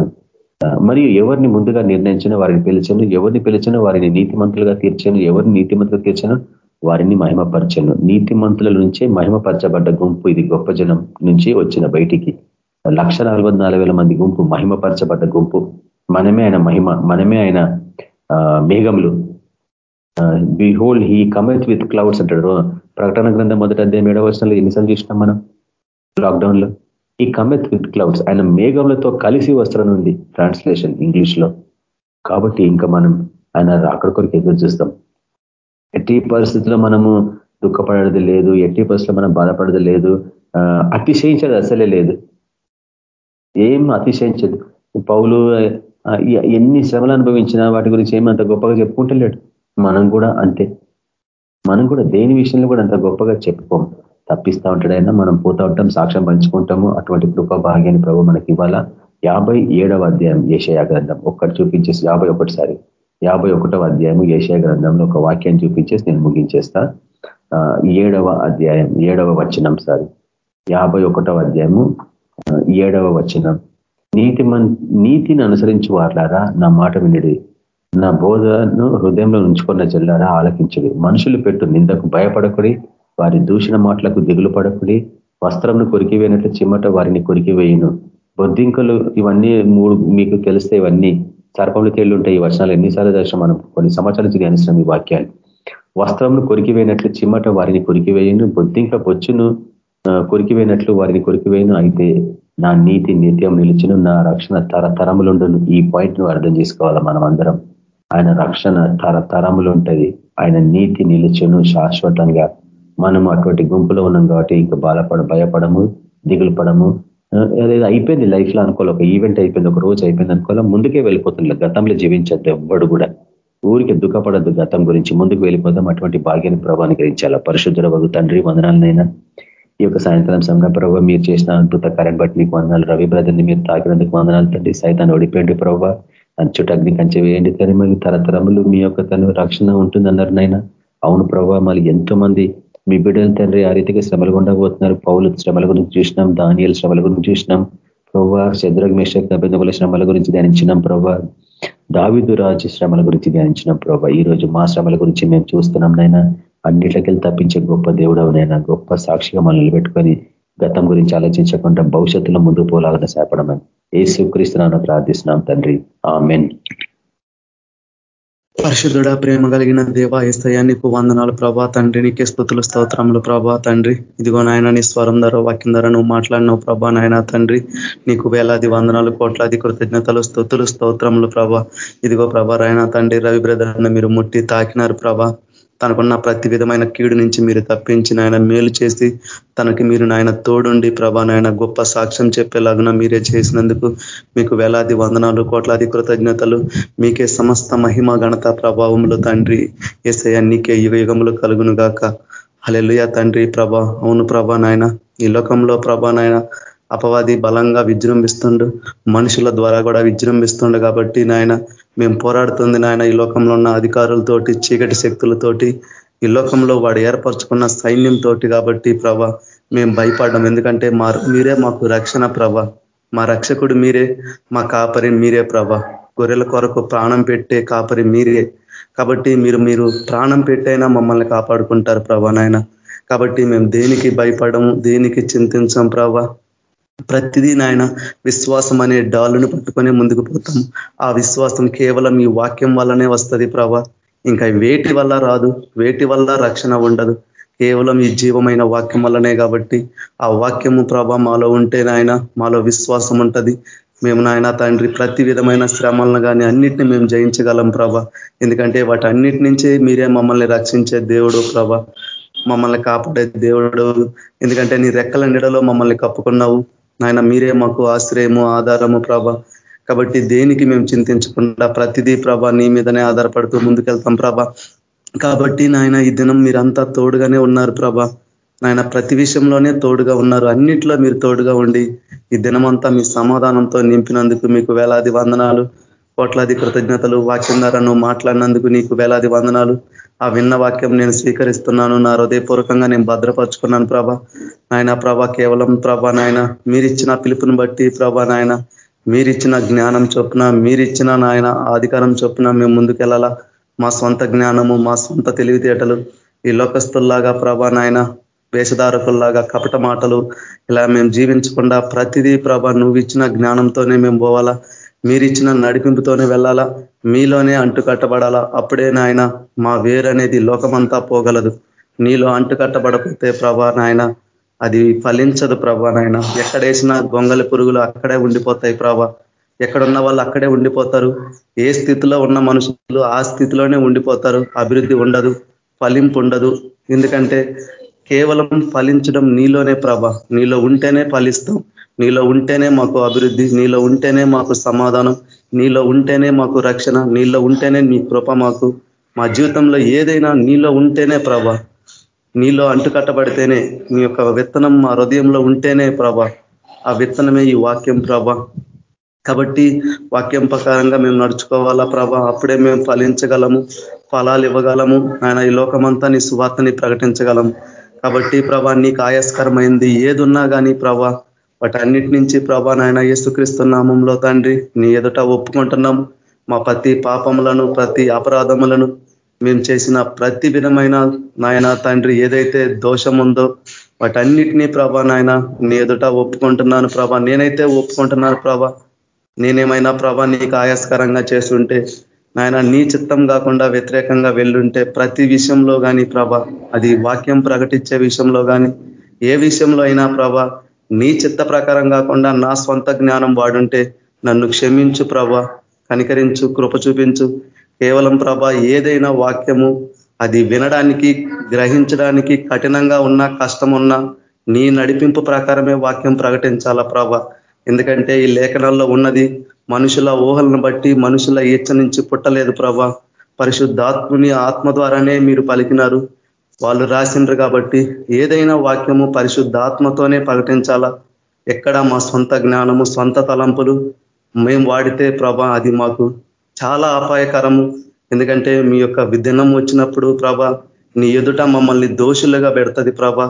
మరియు ఎవరిని ముందుగా నిర్ణయించినా వారిని పిలిచాను ఎవరిని పిలిచినా వారిని నీతిమంతులుగా తీర్చాను ఎవరిని నీతిమంతులుగా తీర్చాను వారిని మహిమపరచను. నీతిమంతుల నుంచే మహిమపరచబడ్డ గుంపు ఇది గొప్ప జనం నుంచి వచ్చిన బయటికి. లక్ష మంది గుంపు మహిమపరచబడ్డ గుంపు. మనమే ఆయన మహిమ మనమే ఆయన మేఘములు. Hold he cometh with clouds అంటాడు. ప్రకటన గ్రంథం మొదట అధ్యాయం ఏడవ వర్షంలో ఎన్నిసార్లు చూసినాం మనం? లాక్డౌన్లో ఈ కమెత్ విత్ క్లౌడ్స్ ఆయన మేఘములతో కలిసి వస్త్రం ఉంది. ట్రాన్స్లేషన్ ఇంగ్లీష్లో. కాబట్టి ఇంకా మనం ఆయన అక్కడ కొరకు ఎదురు చూస్తాం. ఎట్టి పరిస్థితుల్లో మనము దుఃఖపడేది లేదు ఎట్టి పరిస్థితుల్లో మనం బాధపడేది లేదు అతిశయించేది అసలే లేదు. ఏం అతిశయించదు. పౌలు ఎన్ని శ్రమలు అనుభవించినా వాటి గురించి ఏమంత గొప్పగా చెప్పుకుంటలేడు మనం కూడా అంతే. మనం కూడా దేని విషయంలో కూడా అంత గొప్పగా చెప్పుకోం తప్పిస్తూ ఉంటాడైనా మనం పోతా ఉంటాం సాక్ష్యం పంచుకుంటాము. అటువంటి కృప భాగ్యాన్ని ప్రభు మనకి ఇవ్వాలా యాభై ఏడవ అధ్యాయం ఏషయా గ్రంథం. ఒక్కటి చూపించేసి యాభై ఒకటిసారి యాభై ఒకటవ అధ్యాయం ఏషియా గ్రంథంలో ఒక వాక్యాన్ని చూపించేసి నేను ముగించేస్తా. ఏడవ అధ్యాయం ఏడవ వచనం సారి. యాభై ఒకటవ అధ్యాయము ఏడవ వచనం. నీతి నీతిని అనుసరించి వార్లారా నా మాట వినడి. నా బోధను హృదయంలో ఉంచుకున్న జల్లారా ఆలకించడి. మనుషులు పెట్టు నిందకు భయపడకుడి వారి దూషణ మాటలకు దిగులు పడకుడి. వస్త్రంను కొరికివేయనట్లు చిమ్మట వారిని కొరికివేయను. బొద్దింకలు ఇవన్నీ మూడు మీకు తెలిస్తే ఇవన్నీ. సర్పములు తేళ్ళు ఉంటాయి ఈ వర్షాలు ఎన్నిసార్లు దర్శనం మనం కొన్ని సంవత్సరాల నుంచి ధ్యానిస్తున్నాం ఈ వాక్యాలు వస్త్రంను కొరికివేయినట్లు చిమ్మట వారిని కొరికివేయను బొద్దింక బొచ్చును కొరికివేయినట్లు వారిని కొరికివేయను అయితే నా నీతి నిత్యం నిలిచిను నా రక్షణ తరతరములుండును. ఈ పాయింట్ను అర్థం చేసుకోవాలి మనం అందరం ఆయన రక్షణ తరతరములు ఉంటుంది ఆయన నీతి నిలిచను శాశ్వతంగా. మనం అటువంటి గుంపులో ఉన్నాం కాబట్టి ఇంకా బాధపడ భయపడము దిగులు పడము అదేదో అయిపోయింది లైఫ్లో అనుకోవాలి. ఒక ఈవెంట్ అయిపోయింది ఒక రోజు అయిపోయింది అనుకోవాలి. ముందుకే వెళ్ళిపోతుంది. గతంలో జీవించద్దు ఎవ్వడు కూడా. ఊరికి దుఃఖపడద్దు గతం గురించి. ముందుకు వెళ్ళిపోతాం అటువంటి భాగ్యాన్ని ప్రభావాన్ని గ్రహించాల పరిశుద్ధుల వగు తండ్రి వందనాలనైనా. ఈ యొక్క సాయంత్రం సమయం ప్రభావ మీరు చేసిన అద్భుత కరెంట్ బట్టి మీకు వందనాలు. రవి బ్రదర్ని మీరు తాకినందుకు వందనాలు తండ్రి. సైతాన్ని ఓడిపోయండి ప్రభావ చుట్టూ అగ్ని కంచె వేయండి కానీ మళ్ళీ తరతరములు మీ యొక్క తను రక్షణ ఉంటుందన్నారు నైనా అవును ప్రభావ మళ్ళీ ఎంతో మంది మీ బిడ్డలు తండ్రి ఆ రీతిగా శ్రమలు ఉండబోతున్నారు. పౌలు శ్రమల గురించి చూసినాం దానియల శ్రమల గురించి చూసినాం. ప్రభావ శద్రగ్ మేషక్ శ్రమల గురించి ధ్యానించినాం ప్రభావ దావిదు రాజు శ్రమల గురించి ధ్యానించినాం ప్రభావ ఈ రోజు మా శ్రమల గురించి మేము చూస్తున్నాం నైనా అన్నిట్లకెళ్ళి తప్పించే గొప్ప దేవుడవనైనా గొప్ప సాక్షిగా మనల్ని పెట్టుకొని గతం గురించి ఆలోచించకుండా భవిష్యత్తులో ముందు పోలాలని సేపడమని ఏ సుక్రీస్తున్నాను ప్రార్థిస్తున్నాం తండ్రి. ఆమెన్.
పరిశుద్ధుడ ప్రేమ కలిగిన దేవ ఏస్తయ్య నీకు వందనాలు. ప్రభా తండ్రి నీకే స్థుతులు స్తోత్రములు. ప్రభా తండ్రి ఇదిగో నాయన నీ స్వరం ధర వాక్యం ధర నువ్వు మాట్లాడినావు. ప్రభా నాయన తండ్రి నీకు వేలాది వందనాలు కోట్లాది కృతజ్ఞతలు స్థుతులు స్తోత్రములు. ప్రభా ఇదిగో ప్రభా రాయన తండ్రి రవి బ్రదర్ మీరు ముట్టి తాకినారు. ప్రభా తనకున్న ప్రతి విధమైన కీడు నుంచి మీరు తప్పించి నాయన మేలు చేసి తనకి మీరు నాయన తోడుండి ప్రభా నాయన గొప్ప సాక్ష్యం చెప్పేలాగున మీరే చేసినందుకు మీకు వేలాది వందనాలు కోట్లాది కృతజ్ఞతలు. మీకే సమస్త మహిమ గణత ప్రభావములు తండ్రి. ఏసయ నీకే యుగ యుగములు కలుగును గాక హలెలుయ తండ్రి ప్రభా అవును ప్రభా నాయన. ఈ లోకంలో ప్రభా నాయన అపవాది బలంగా విజృంభిస్తుండు. మనుషుల ద్వారా కూడా విజృంభిస్తుండు కాబట్టి నాయన మేము పోరాడుతుంది నాయన ఈ లోకంలో ఉన్న అధికారులతోటి చీకటి శక్తులతోటి ఈ లోకంలో వాడు ఏర్పరచుకున్న సైన్యంతో కాబట్టి ప్రభ మేము భయపడ్డాం. ఎందుకంటే మా మీరే మాకు రక్షణ ప్రభ. మా రక్షకుడు మీరే మా కాపరి మీరే ప్రభ. గొర్రెల కొరకు ప్రాణం పెట్టే కాపరి మీరే. కాబట్టి మీరు మీరు ప్రాణం పెట్టైనా మమ్మల్ని కాపాడుకుంటారు ప్రభా నాయన. కాబట్టి మేము దేనికి భయపడము దేనికి చింతించాం ప్రభా? ప్రతిదీ నాయన విశ్వాసం అనే డాలును పట్టుకొని ముందుకు పోతాం. ఆ విశ్వాసం కేవలం ఈ వాక్యం వల్లనే వస్తుంది ప్రభ. ఇంకా వేటి వల్ల రాదు వేటి వల్ల రక్షణ ఉండదు. కేవలం ఈ జీవమైన వాక్యం వల్లనే కాబట్టి ఆ వాక్యము ప్రభ మాలో ఉంటే నాయన మాలో విశ్వాసం ఉంటుంది. మేము నాయన తండ్రి ప్రతి విధమైన శ్రమలను కానీ అన్నిటిని మేము జయించగలం ప్రభ. ఎందుకంటే వాటి అన్నిటి నుంచే మీరే మమ్మల్ని రక్షించే దేవుడు ప్రభ. మమ్మల్ని కాపాడే దేవుడు. ఎందుకంటే నీ రెక్కల నిడలో మమ్మల్ని కప్పుకున్నావు. నాయన మీరే మాకు ఆశ్రయము ఆధారము ప్రభ. కాబట్టి దేనికి మేము చింతించకుండా ప్రతిదీ ప్రభ నీ మీదనే ఆధారపడుతూ ముందుకెళ్తాం ప్రభ. కాబట్టి నాయన ఈ దినం మీరంతా తోడుగానే ఉన్నారు ప్రభ. నాయన ప్రతి విషయంలోనే తోడుగా ఉన్నారు. అన్నిట్లో మీరు తోడుగా ఉండి ఈ దినమంతా మీ సమాధానంతో నింపినందుకు మీకు వేలాది వందనాలు. కోట్లాది కృతజ్ఞతలు వాక్యం ద్వారా నువ్వు మాట్లాడినందుకు నీకు వేలాది వందనాలు. ఆ విన్న వాక్యం నేను స్వీకరిస్తున్నాను. నా హృదయపూర్వకంగా నేను భద్రపరుచుకున్నాను ప్రభ. నాయన ప్రభ కేవలం ప్రభ నాయన మీరిచ్చిన పిలుపుని బట్టి ప్రభ నాయన మీరిచ్చిన జ్ఞానం చొప్పున మీరిచ్చిన నాయన అధికారం చొప్పున మేము ముందుకెళ్ళాలా మా సొంత జ్ఞానము మా సొంత తెలివితేటలు ఈ లోకస్తుల్లాగా ప్రభా నాయన వేషధారకుల్లాగా కపట మాటలు ఇలా మేము జీవించకుండా ప్రతిదీ ప్రభ నువ్వు ఇచ్చిన జ్ఞానంతోనే మేము పోవాలా? మీరిచ్చిన నడిపింపుతోనే వెళ్ళాలా? మీలోనే అంటు కట్టబడాలా అప్పుడే నాయన మా వేరనేది లోకమంతా పోగలదు. నీలో అంటుకట్టబడకపోతే ప్రభా నాయన అది ఫలించదు ప్రభా నాయన. ఎక్కడేసినా గొంగలి పురుగులు అక్కడే ఉండిపోతాయి ప్రభా. ఎక్కడున్న వాళ్ళు అక్కడే ఉండిపోతారు. ఏ స్థితిలో ఉన్న మనుషులు ఆ స్థితిలోనే ఉండిపోతారు. అభివృద్ధి ఉండదు ఫలింపు ఉండదు. ఎందుకంటే కేవలం ఫలించడం నీలోనే ప్రభ. నీలో ఉంటేనే ఫలిస్తాం. నీలో ఉంటేనే మాకు అభివృద్ధి నీలో ఉంటేనే మాకు సమాధానం నీలో ఉంటేనే మాకు రక్షణ నీలో ఉంటేనే నీ కృప మాకు. మా జీవితంలో ఏదైనా నీలో ఉంటేనే ప్రభ నీలో అంటుకట్టబడితేనే నీ యొక్క విత్తనం మా హృదయంలో ఉంటేనే ప్రభ ఆ విత్తనమే ఈ వాక్యం ప్రభ. కాబట్టి వాక్యం ప్రకారంగా మేము నడుచుకోవాలా ప్రభ అప్పుడే మేము ఫలించగలము ఫలాలు ఇవ్వగలము. ఆయన ఈ లోకమంతా నీ సువార్తని ప్రకటించగలము. కాబట్టి ప్రభా నీకు ఆయాస్కరమైంది ఏదున్నా కానీ ప్రభా వాటన్నిటి నుంచి ప్రభా నాయన యేసుక్రీస్తు నామంలో తండ్రి నీ ఎదుట ఒప్పుకుంటున్నాం మా ప్రతి పాపములను ప్రతి అపరాధములను మేము చేసిన ప్రతి విధమైన నాయన తండ్రి ఏదైతే దోషం ఉందో వాటన్నిటినీ ప్రభా నాయన నీ ఎదుట ఒప్పుకుంటున్నాను ప్రభా. నేనైతే ఒప్పుకుంటున్నాను ప్రభా. నేనేమైనా ప్రభా నీకు ఆయాస్కరంగా చేస్తుంటే నాయన నీ చిత్తం కాకుండా వ్యతిరేకంగా వెళ్ళుంటే ప్రతి విషయంలో కానీ ప్రభ అది వాక్యం ప్రకటించే విషయంలో కానీ ఏ విషయంలో అయినా ప్రభ నీ చిత్త ప్రకారం కాకుండా నా స్వంత జ్ఞానం వాడుంటే నన్ను క్షమించు ప్రభ కనికరించు కృప చూపించు. కేవలం ప్రభ ఏదైనా వాక్యము అది వినడానికి గ్రహించడానికి కఠినంగా ఉన్నా కష్టం ఉన్నా నీ నడిపింపు ప్రకారమే వాక్యం ప్రకటించాలా ప్రభ? ఎందుకంటే ఈ లేఖనాల్లో ఉన్నది మనుషుల ఊహలను బట్టి మనుషుల ఈచ్చ నుంచి పుట్టలేదు ప్రభ. పరిశుద్ధాత్ముని ఆత్మ ద్వారానే మీరు పలికినారు. వాళ్ళు రాసిండ్రు కాబట్టి ఏదైనా వాక్యము పరిశుద్ధాత్మతోనే ప్రకటించాలా? ఎక్కడ మా సొంత జ్ఞానము సొంత తలంపులు మేము వాడితే ప్రభా అది మాకు చాలా అపాయకరము. ఎందుకంటే మీ యొక్క విధినం వచ్చినప్పుడు ప్రభ నీ ఎదుట మమ్మల్ని దోషులుగా పెడుతుంది ప్రభ.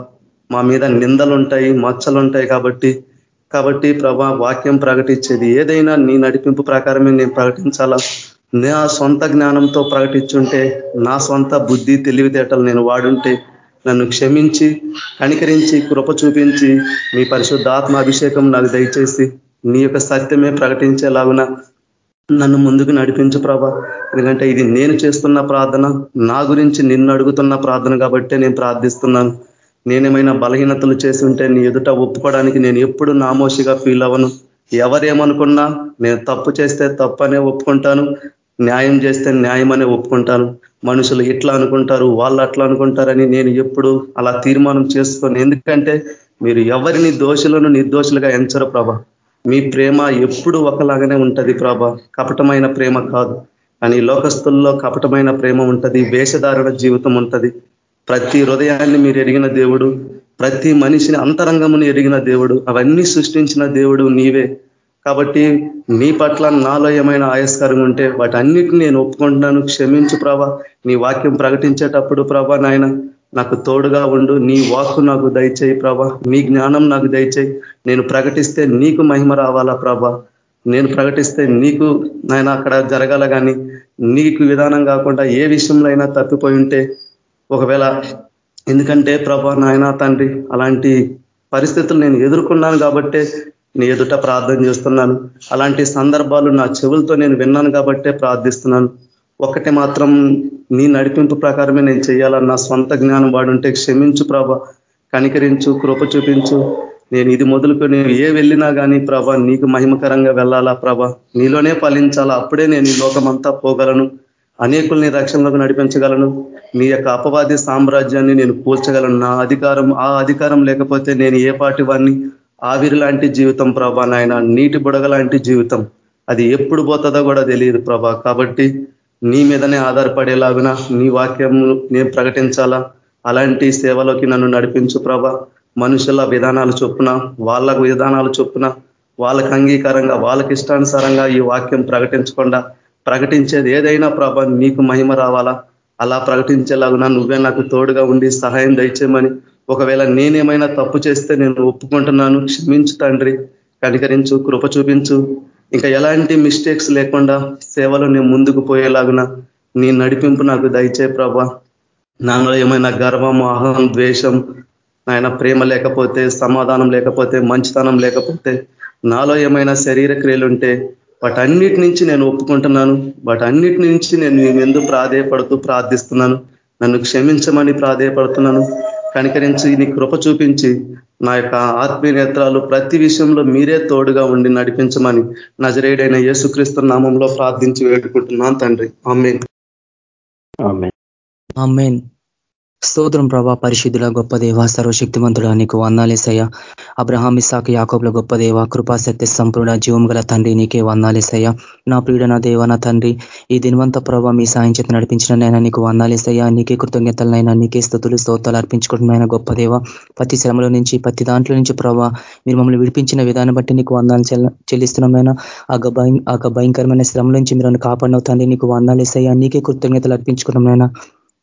మా మీద నిందలుంటాయి మచ్చలుంటాయి కాబట్టి కాబట్టి ప్రభా వాక్యం ప్రకటించేది ఏదైనా నీ నడిపింపు ప్రకారమే నేను ప్రకటించాలా? నా సొంత జ్ఞానంతో ప్రకటించుంటే నా సొంత బుద్ధి తెలివితేటలు నేను వాడుంటే నన్ను క్షమించి కనికరించి కృప చూపించి మీ పరిశుద్ధాత్మ అభిషేకం నాకు దయచేసి నీ యొక్క సత్యమే ప్రకటించేలాగున నన్ను ముందుకు నడిపించు ప్రభా. ఎందుకంటే ఇది నేను చేస్తున్న ప్రార్థన నా గురించి నిన్ను అడుగుతున్న ప్రార్థన కాబట్టే నేను ప్రార్థిస్తున్నాను. నేనేమైనా బలహీనతలు చేసి ఉంటే నీ ఎదుట ఒప్పుకోవడానికి నేను ఎప్పుడు నామోషిగా ఫీల్ అవ్వను. ఎవరేమనుకున్నా నేను తప్పు చేస్తే తప్పనే ఒప్పుకుంటాను న్యాయం చేస్తే న్యాయమనే ఒప్పుకుంటాను. మనుషులు ఇట్లా అనుకుంటారు వాళ్ళు అట్లా అనుకుంటారని నేను ఎప్పుడు అలా తీర్మానం చేసుకొని. ఎందుకంటే మీరు ఎవరిని దోషులను నిర్దోషులుగా ఎంచరు ప్రభ. మీ ప్రేమ ఎప్పుడు ఒకలాగానే ఉంటుంది ప్రభ. కపటమైన ప్రేమ కాదు. కానీ లోకస్తుల్లో కపటమైన ప్రేమ ఉంటుంది వేషధారణ జీవితం ఉంటుంది. ప్రతి హృదయాన్ని మీరు ఎరిగిన దేవుడు ప్రతి మనిషిని అంతరంగముని ఎరిగిన దేవుడు అవన్నీ సృష్టించిన దేవుడు నీవే. కాబట్టి నీ పట్ల నాలో ఏమైనా ఆయస్కారం ఉంటే వాటన్నిటిని నేను ఒప్పుకుంటున్నాను. క్షమించు ప్రభా. నీ వాక్యం ప్రకటించేటప్పుడు ప్రభా నాయన నాకు తోడుగా ఉండు. నీ వాక్కు నాకు దయచేయి ప్రభా. నీ జ్ఞానం నాకు దయచేయి. నేను ప్రకటిస్తే నీకు మహిమ రావాలా ప్రభా. నేను ప్రకటిస్తే నీకు నాయన అక్కడ జరగాల కానీ నీకు విధానం కాకుండా ఏ విషయంలో అయినా తప్పిపోయి ఉంటే ఒకవేళ ఎందుకంటే ప్రభా నాయన తండ్రి అలాంటి పరిస్థితులు నేను ఎదుర్కొన్నాను కాబట్టే నీ ఎదుట ప్రార్థన చేస్తున్నాను. అలాంటి సందర్భాలు నా చెవులతో నేను విన్నాను కాబట్టే ప్రార్థిస్తున్నాను. ఒకటి మాత్రం నీ నడిపింపు ప్రకారమే నేను చేయాలని నా సొంత జ్ఞానం వాడుంటే క్షమించు ప్రభ కనికరించు కృప చూపించు. నేను ఇది మొదలుకొని ఏ వెళ్ళినా కానీ ప్రభ నీకు మహిమకరంగా వెళ్ళాలా ప్రభ? నీలోనే ఫలించాలా? అప్పుడే నేను ఈ లోకమంతా పోగలను. అనేకుల్ని రక్షణలోకి నడిపించగలను. నీ యొక్క అపవాది సామ్రాజ్యాన్ని నేను కూల్చగలను. నా అధికారం ఆ అధికారం లేకపోతే నేను ఏ పాటి వాడిని ఆవిరి లాంటి జీవితం ప్రభా నాయన నీటి బుడగ లాంటి జీవితం. అది ఎప్పుడు పోతుందో కూడా తెలియదు ప్రభా. కాబట్టి నీ మీదనే ఆధారపడేలాగున నీ వాక్యం నేను ప్రకటించాలా? అలాంటి సేవలోకి నన్ను నడిపించు ప్రభ. మనుషుల విధానాలు చొప్పున వాళ్ళకు విధానాలు చొప్పున వాళ్ళకి అంగీకారంగా వాళ్ళకి ఇష్టానుసారంగా ఈ వాక్యం ప్రకటించకుండా ప్రకటించేది ఏదైనా ప్రభ నీకు మహిమ రావాలా? అలా ప్రకటించేలాగున నువ్వే నాకు తోడుగా ఉండి సహాయం దయచేయమని ఒకవేళ నేనేమైనా తప్పు చేస్తే నేను ఒప్పుకుంటున్నాను క్షమించు తండ్రి కనికరించు కృప చూపించు. ఇంకా ఎలాంటి మిస్టేక్స్ లేకుండా సేవలో నేను ముందుకు పోయేలాగున నీ నడిపింపు నాకు దయచే ప్రభ. నాలో ఏమైనా గర్వం అహం ద్వేషం నాయన ప్రేమ లేకపోతే సమాధానం లేకపోతే మంచితనం లేకపోతే నాలో ఏమైనా శరీర క్రియలు ఉంటే వాటన్నిటి నుంచి నేను ఒప్పుకుంటున్నాను. వాటన్నిటి నుంచి నేను ఎందుకు ప్రాధేయపడుతూ ప్రార్థిస్తున్నాను. నన్ను క్షమించమని ప్రాధేయపడుతున్నాను. కనికరించి నీ కృప చూపించి నా యొక్క ఆత్మీయ నేత్రాలు ప్రతి విషయంలో మీరే తోడుగా ఉండి నడిపించమని నజరేడైన యేసుక్రీస్తు నామంలో ప్రార్థించి వేడుకుంటున్నాను తండ్రి.
ఆమెన్. స్తోత్రం ప్రభా పరిశుద్ధుల గొప్ప దేవ సర్వశక్తిమంతుడ నీకు వందాలేసయ్య అబ్రహాం ఇసాక్ యాకోబ్ల గొప్ప దేవ కృపా సత్య సంపూర్ణ జీవం గల తండ్రి నీకే వందాలేసయ్య నా ప్రియుడ నా దేవ నా తండ్రి ఈ దినవంత ప్రభావ మీ సాయం చేత నడిపించిన నైనా నీకు వందాలేసయ్య నీకే కృతజ్ఞతలనైనా నీకే స్థుతులు స్తోత్రాలు అర్పించుకుంటున్నాయన గొప్ప దేవ. ప్రతి శ్రమల నుంచి ప్రతి దాంట్లో నుంచి ప్రభావ మీరు మమ్మల్ని విడిపించిన విధానం బట్టి నీకు వందాలు చెల్లిస్తున్నామైనా. ఆ భయంకరమైన శ్రమల నుంచి మీరు కాపాడిన తండ్రి నీకు వందాలేసయ్య నీకే కృతజ్ఞతలు అర్పించుకున్నామైనా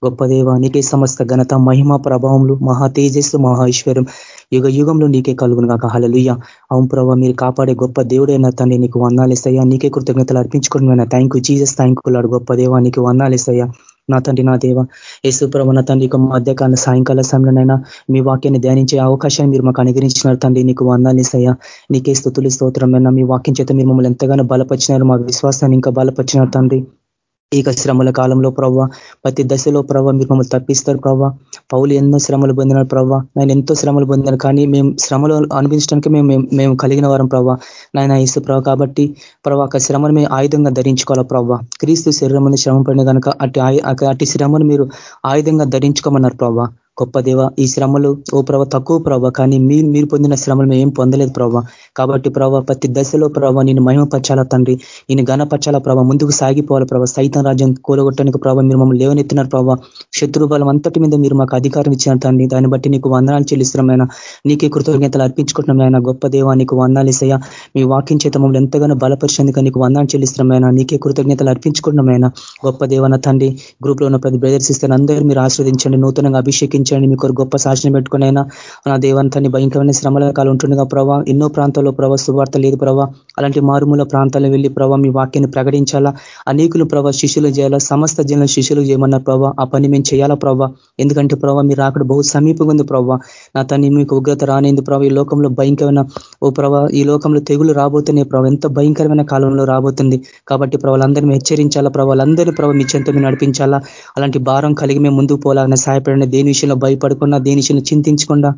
గొప్ప దేవ నీకే సమస్త ఘనత మహిమ ప్రభావంలు మహా తేజస్సు మహా ఐశ్వర్యం. యుగ యుగంలో నీకే కలుగును కాక హలలుయ్య అవును ప్రభావ మీరు కాపాడే గొప్ప దేవుడైన తండ్రి నీకు వందాలేసయ్యా నీకే కృతజ్ఞతలు అర్పించుకోవడం thank you Jesus thank Lord గొప్ప దేవ నీకు వందాలేసయ్యా నా తండ్రి నా దేవ యేసు ప్రభు నా తండ్రి మధ్యకాల సాయంకాల సమయంలోనైనా మీ వాక్యాన్ని ధ్యానించే అవకాశాన్ని మీరు మాకు అనుగ్రహించినారు తండ్రి నీకు వందాలేసయ్యా నీకే స్థుతులు స్తోత్రమైనా మీ వాక్యం చేత మీరు మమ్మల్ని ఎంతగానో బలపరిచినారు మా విశ్వాసాన్ని ఇంకా బలపరిచినారు తండ్రి. ఈ శ్రమల కాలంలో ప్రవ్వ ప్రతి దశలో ప్రవ్వ మీరు మమ్మల్ని తప్పిస్తారు ప్రవ్వ. పౌలు ఎన్నో శ్రమలు పొందినారు ప్రవ్వ. నేను ఎంతో శ్రమలు పొందినారు కానీ మేము శ్రమలు అనిపించడానికి మేము మేము కలిగిన వారం ప్రవ్వ. నాయన ఇసు ప్రభ కాబట్టి ప్రభా ఒక శ్రమను మేము ఆయుధంగా ధరించుకోవాలా ప్రవ్వ. క్రీస్తు శరీరం శ్రమ పడిన కనుక అటు అటు శ్రమను మీరు ఆయుధంగా ధరించుకోమన్నారు ప్రవ్వ. గొప్ప దేవ ఈ శ్రమలు ఓ ప్రభ తక్కువ ప్రభ కానీ మీరు మీరు పొందిన శ్రమలు మేము ఏం పొందలేదు ప్రభ. కాబట్టి ప్రభ ప్రతి దశలో ప్రభ నేను మహిమపరచాలా తండ్రి. నేను ఘనపరచాలా ప్రభ ముందుకు సాగిపోవాలి ప్రభ. సైతం రాజ్యం కూలగొట్టడానికి ప్రభావ మీరు మమ్మల్ని లేవనెత్తినారు ప్రభావ శత్రు బలం అంతటి మీద మీరు మాకు అధికారం ఇచ్చినారు తండ్రి. దాన్ని బట్టి నీకు వందనాలు చెల్లిస్తున్నామైనా నీకే కృతజ్ఞతలు అర్పించుకుంటున్నామైనా గొప్ప దేవ నీకు వందాలు ఇసయ్యా మీ వాక్యం చేత మమ్మల్ని ఎంతగానో బలపరిచేందుకు నీకు వందనాలు చెల్లిస్తున్నామైనా నీకే కృతజ్ఞతలు అర్పించుకుంటున్నామైనా గొప్ప దేవన తండ్రి గ్రూప్లో ఉన్న ప్రతి బ్రదర్స్ అందరూ మీరు ఆశ్రవదించండి. నూతనంగా అభిషేకించండి. నడిపించండి మీకు గొప్ప సాక్షిని పెట్టుకునైనా నా దేవంతాన్ని భయంకరమైన శ్రమల కాలం ఉంటుండగా ప్రభావ ఎన్నో ప్రాంతాల్లో ప్రభావ సువార్త లేదు ప్రభావ అలాంటి మారుమూల ప్రాంతాల్లో వెళ్ళి ప్రభావ మీ వాక్యాన్ని ప్రకటించాలా? అనేకులు ప్రభావ శిష్యులు చేయాలా? సమస్త జనుల శిష్యులు చేయమన్న ప్రభావ ఆ పని మేము చేయాలా ప్రభావ ఎందుకంటే ప్రభావ మీరు అక్కడ బహు సమీపంగా ఉంది ప్రభావ నా తన్ని మీకు ఉగ్రత రానేందు ప్రభావ ఈ లోకంలో భయంకరమైన ఓ ప్రభావ ఈ లోకంలో తెగులు రాబోతున్నాయి ప్రభావ ఎంత భయంకరమైన కాలంలో రాబోతుంది. కాబట్టి ప్రభావాలందరినీ హెచ్చరించాలా? ప్రభావాలందరినీ ప్రభావ మీ చెంత నడిపించాలా? అలాంటి భారం కలిగి మేము ముందుకు పోలాలని సహాయపడిన దేని విషయంలో భయపడకుండా దేని చింతించకుండా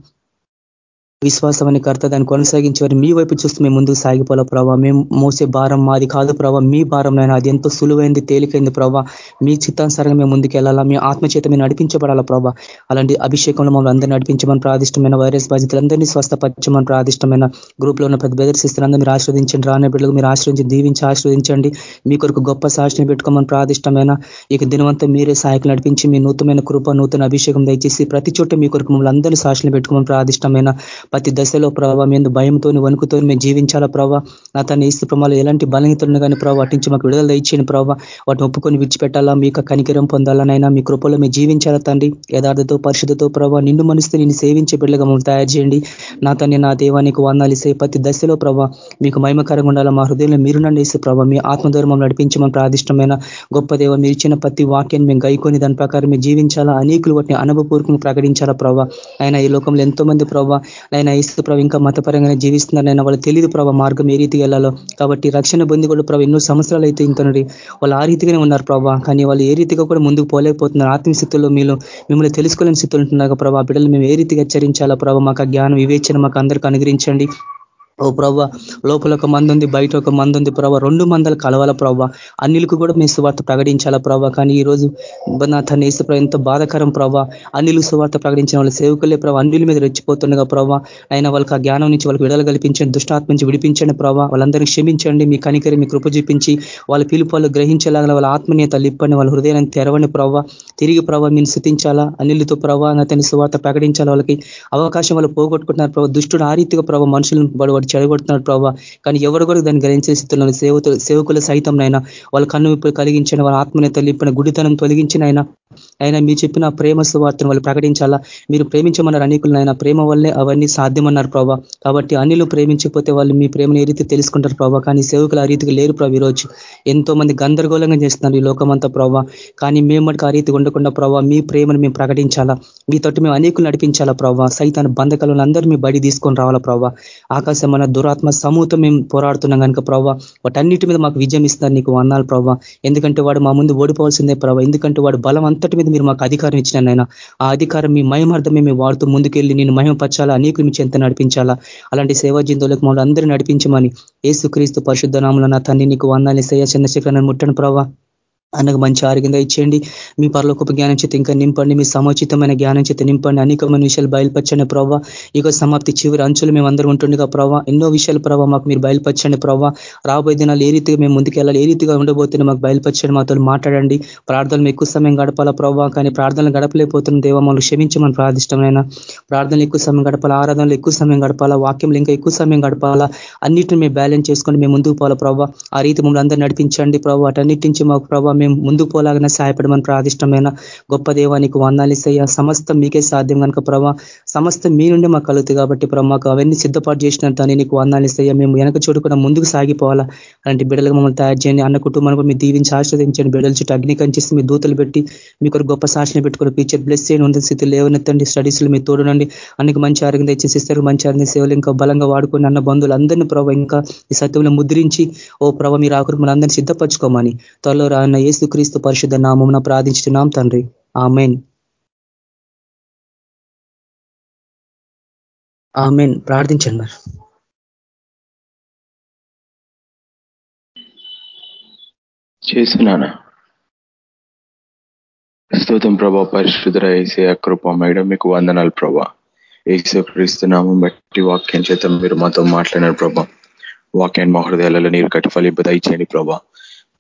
విశ్వాసం అని కర్త దాన్ని కొనసాగించేవారు మీ వైపు చూస్తూ మేము ముందుకు సాగిపోలే ప్రభావ మేము మోసే భారం మాది కాదు ప్రభావ మీ భారం నైనా అది ఎంతో సులువైంది తేలికైంది ప్రభావ మీ చిత్తానుసారంగా మేము ముందుకు వెళ్ళాలా? మీ ఆత్మచేత మేము నడిపించబడాలా ప్రభావ అలాంటి అభిషేకంలో మమ్మల్ని అందరినీ నడిపించమని ప్రాదిష్టమైన వైరస్ బాధితులందరినీ స్వస్థపరచమని ప్రాదిష్టమైన గ్రూప్లో ఉన్న ప్రతి బెదర్శిస్తులందరూ మీరు ఆశ్రవదించండి. రాని బిడ్డలకు మీరు ఆశ్రయించి దీవించి ఆశ్రవదించండి. మీ కొరకు గొప్ప సాక్షిని పెట్టుకోమని ప్రాదిష్టమైన ఇక దినవంతా మీరే సహాయకులు నడిపించి మీ నూతనమైన కృప నూతన అభిషేకం దయచేసి ప్రతి చోట మీ కొరకు మమ్మల్ని అందరినీ సాక్షిని పెట్టుకోమని ప్రాదిష్టమైన ప్రతి దశలో ప్రభావ మేము భయంతో వణుకుతో మేము జీవించాలా ప్రభావ నా తన ఇస్తు ప్రమాలు ఎలాంటి బలహీతలను కానీ ప్రభావ వాటించి మాకు విడుదల ఇచ్చిన ప్రభావ వాటిని ఒప్పుకొని విడిచిపెట్టాలా? మీకు కనికరం పొందాలనైనా మీ కృపలో మేము జీవించాలా తండ్రి? యథార్థతో పరిశుద్ధతో ప్రభావ నిండు మనిస్తే నేను సేవించే బిడ్డగా మమ్మల్ని తయారు చేయండి. నా తన్ని నా దేవానికి వందాలు ఇసే ప్రతి దశలో ప్రభావ మీకు మహిమకరంగా ఉండాలా? మా హృదయంలో మీరు నన్ను ఇస్తే ప్రభావ మీ ఆత్మధర్మం నడిపించమని ప్రాదిష్టమైన గొప్ప దేవ మీరు ఇచ్చిన ప్రతి వాక్యాన్ని మేము గైకొని దాని ప్రకారం మేము జీవించాలా? అనేకులు వాటిని అనుభవపూర్వకంగా ప్రకటించాలా ప్రభావ ఆయన ఈ లోకంలో ఎంతో మంది ప్రభావ ఆయన ఇస్తు ప్రభు ఇంకా మతపరంగానే జీవిస్తున్నారనైనా వాళ్ళు తెలియదు ప్రభావ మార్గం ఏ రీతికి వెళ్ళాలో. కాబట్టి రక్షణ పొంది కూడా ప్రభు ఎన్నో సంవత్సరాలు అయితే ఇంకా వాళ్ళు ఆ రీతిగానే ఉన్నారు ప్రభావ కానీ వాళ్ళు ఏ రీతిగా కూడా ముందుకు పోలేకపోతున్నారు. ఆత్మీయస్థితుల్లో మీరు మిమ్మల్ని తెలుసుకోలేని స్థితిలో ఉంటున్నారు ప్రభావ బిడ్డలు మేము ఏ రీతిగా హెచ్చరించాలా ప్రభావ మాకు జ్ఞానం వివేచన మాకు అందరికీ అనుగ్రహించండి. ఓ ప్రభావ లోపల ఒక మంది ఉంది బయట ఒక మంది ఉంది ప్రభా. రెండు మందలు కలవాల ప్రభావ అన్నిలకు కూడా మీ సువార్త ప్రకటించాలా ప్రభావ కానీ ఈ రోజు నా తన ఏసు ఎంతో బాధకరం ప్రభావ అన్నిలు సువార్త ప్రకటించిన వాళ్ళ సేవకులే ప్రభా. అన్నిల మీద రెచ్చిపోతుండగా ప్రభావ అయినా వాళ్ళకి ఆ జ్ఞానం నుంచి వాళ్ళకి విడుదల కల్పించండి దుష్టాత్మ నుంచి విడిపించండి ప్రభా. వాళ్ళందరినీ క్షమించండి మీ కనికరి మీ కృప చూపించి వాళ్ళ పిలుపు వాళ్ళు గ్రహించేలాగా వాళ్ళ ఆత్మనీయత లిప్పండి వాళ్ళ హృదయాన్ని తెరవని ప్రభావ తిరిగి ప్రభావ మీరు శృతించాలా అన్నిలతో ప్రభావ నా తన సువార్త ప్రకటించాలా? వాళ్ళకి అవకాశం వాళ్ళు పోగొట్టుకుంటున్నారు ప్రభావ దుష్టుడు ఆ రీతిగా ప్రభావ మనుషులను వాడు చెడగొడుతున్నాడు ప్రభావ కానీ ఎవరు కూడా దాన్ని గ్రహించే స్థితిలో సేవతో సేవకుల సైతం నైనా వాళ్ళ కన్ను కలిగించిన వాళ్ళ ఆత్మని తల్లిపిన గుడితనం తొలగించిన ఆయన ఆయన మీరు చెప్పిన ప్రేమ సువార్తను వాళ్ళు ప్రకటించాలా? మీరు ప్రేమించమన్నారు అనేకులనైనా ప్రేమ వల్లే అవన్నీ సాధ్యమన్నారు ప్రభావ కాబట్టి అన్నిలు ప్రేమించకపోతే వాళ్ళు మీ ప్రేమను ఏ రీతి తెలుసుకుంటారు ప్రభావ కానీ సేవకులు ఆ రీతికి లేరు ప్రభావ ఈరోజు. ఎంతో మంది గందరగోళంగా చేస్తున్నారు ఈ లోకమంతా ప్రభావ కానీ మేము మటుకు ఆ రీతి ఉండకుండా ప్రభావ మీ ప్రేమను మేము ప్రకటించాలా? మీ తోటి మేము అనేకులు నడిపించాలా ప్రభావ సైతాన్ని బంధకాలను అందరూ మీ బడి తీసుకొని రావాలా ప్రభావ ఆకాశం మన దురాత్మ సమూహం మేము పోరాడుతున్నాం కనుక ప్రభావ వాటన్నిటి మీద మాకు విజయం ఇస్తున్నారు నీకు అన్నాలు ప్రభావ ఎందుకంటే వాడు మా ముందు ఓడిపోవాల్సిందే ప్రభావ ఎందుకంటే వాడు బలం అంతటి మీద మీరు మాకు అధికారం ఇచ్చిన ఆ అధికారం మీ మయమార్థమే మేము వాడుతూ ముందుకెళ్ళి నేను మహిమపరచాలా అనేకులు మీ చెంత నడిపించాలా. అలాంటి సేవా జిందువులకు మమ్మల్ని అందరూ నడిపించమని ఏసుక్రీస్తు పరిశుద్ధ నామంలో నా తన్ని నీకు వందాలి సయ్య చంద్రశేఖరణ ముట్టను ప్రభావ అన్నకు మంచి ఆరోగ్యంగా ఇచ్చేయండి. మీ పరలోకపు జ్ఞానం చేత ఇంకా నింపండి. మీ సముచితమైన జ్ఞానం చేత నింపండి. అనేకమైన విషయాలు బయలుపరచండి ప్రభావ ఇక సమాప్తి చివరి అంచులు మేము అందరూ ఉంటుండగా ప్రభావ ఎన్నో విషయాలు ప్రభావ మాకు మీరు బయలుపరచండి ప్రభావ రాబోయే దినాలు ఏ రీతిగా మేము ముందుకెళ్ళాలి ఏ రీతిగా ఉండబోతున్నా మాకు బయలుపరచండి. మాతో మాట్లాడండి. ప్రార్థనలు ఎక్కువ సమయం గడపాలా ప్రభావ కానీ ప్రార్థనలు గడపలేకపోతున్న. దేవ మమ్మల్ని క్షమించమని ప్రార్థిష్టమైన ప్రార్థనలు ఎక్కువ సమయం గడపాలా? ఆరాధనలు ఎక్కువ సమయం గడపాలా? వాక్యంలో ఇంకా ఎక్కువ సమయం గడపాలా? అన్నింటిని మేము బ్యాలెన్స్ చేసుకొని మేము ముందుకు పోవాలా ప్రభావ ఆ రీతి మమ్మల్ని అందరూ నడిపించండి ప్రభావ అటన్నిటి నుంచి మాకు ప్రభావ మేము ముందుకు పోలాగానే సహాయపడమని ప్రాదిష్టమైన గొప్ప దేవానికి వందాలిసయ్యా సమస్తం మీకే సాధ్యం కనుక ప్రభా. సమస్తం మీ నుండి మాకు కలుగుతుంది కాబట్టి ప్రభా మాకు అవన్నీ సిద్ధపాటు చేసిన దాన్ని నీకు వందాలిసయ్యా మేము వెనక చూడకుండా ముందుకు సాగిపోవాలా. అలాంటి బిడ్డలుగా మమ్మల్ని తయారు చేయండి. అన్న కుటుంబానికి మీ దీవించి ఆశ్రదించండి బిడ్డల చుట్టూ అగ్ని కంచేసి మీ దూతలు పెట్టి మీకు గొప్ప సాక్షిని పెట్టుకుని టీచర్ బ్లెస్ చేయండి. ఉన్న స్థితి లేవనెత్తండి. స్టడీస్లు మీరు తోడునండి అన్నికి మంచి ఆరోగ్యం తెచ్చి ఇస్తారు మంచి ఆరోగ్యం సేవలు ఇంకా బలంగా వాడుకొని అన్న బంధువులు అందరినీ ప్రభావ ఇంకా ఈ సత్యంలో ముద్రించి ఓ ప్రభావ మీరు ఆకురు మనందరినీ సిద్ధపరచుకోమని త్వరలో రాన్న ఏసుక్రీస్తు పరిశుద్ధ నామమున ప్రార్థించుతున్నాం తండ్రి. ఆమెన్. ఆమెన్. ప్రార్థించండి మరి.
చేస్తున్నానా స్తోతం ప్రభా పరిశుద్ర ఏసే కృప మేడం మీకు వందనాలు ప్రభా. ఏసుక్రీస్తు నామం బట్టి వాక్యం చేత మీరు మాతో మాట్లాడినారు ప్రభా. వాక్యాన్ని మా హృదయాలలో నీరు కట్టి ఫలింపు దయచేయండి ప్రభా.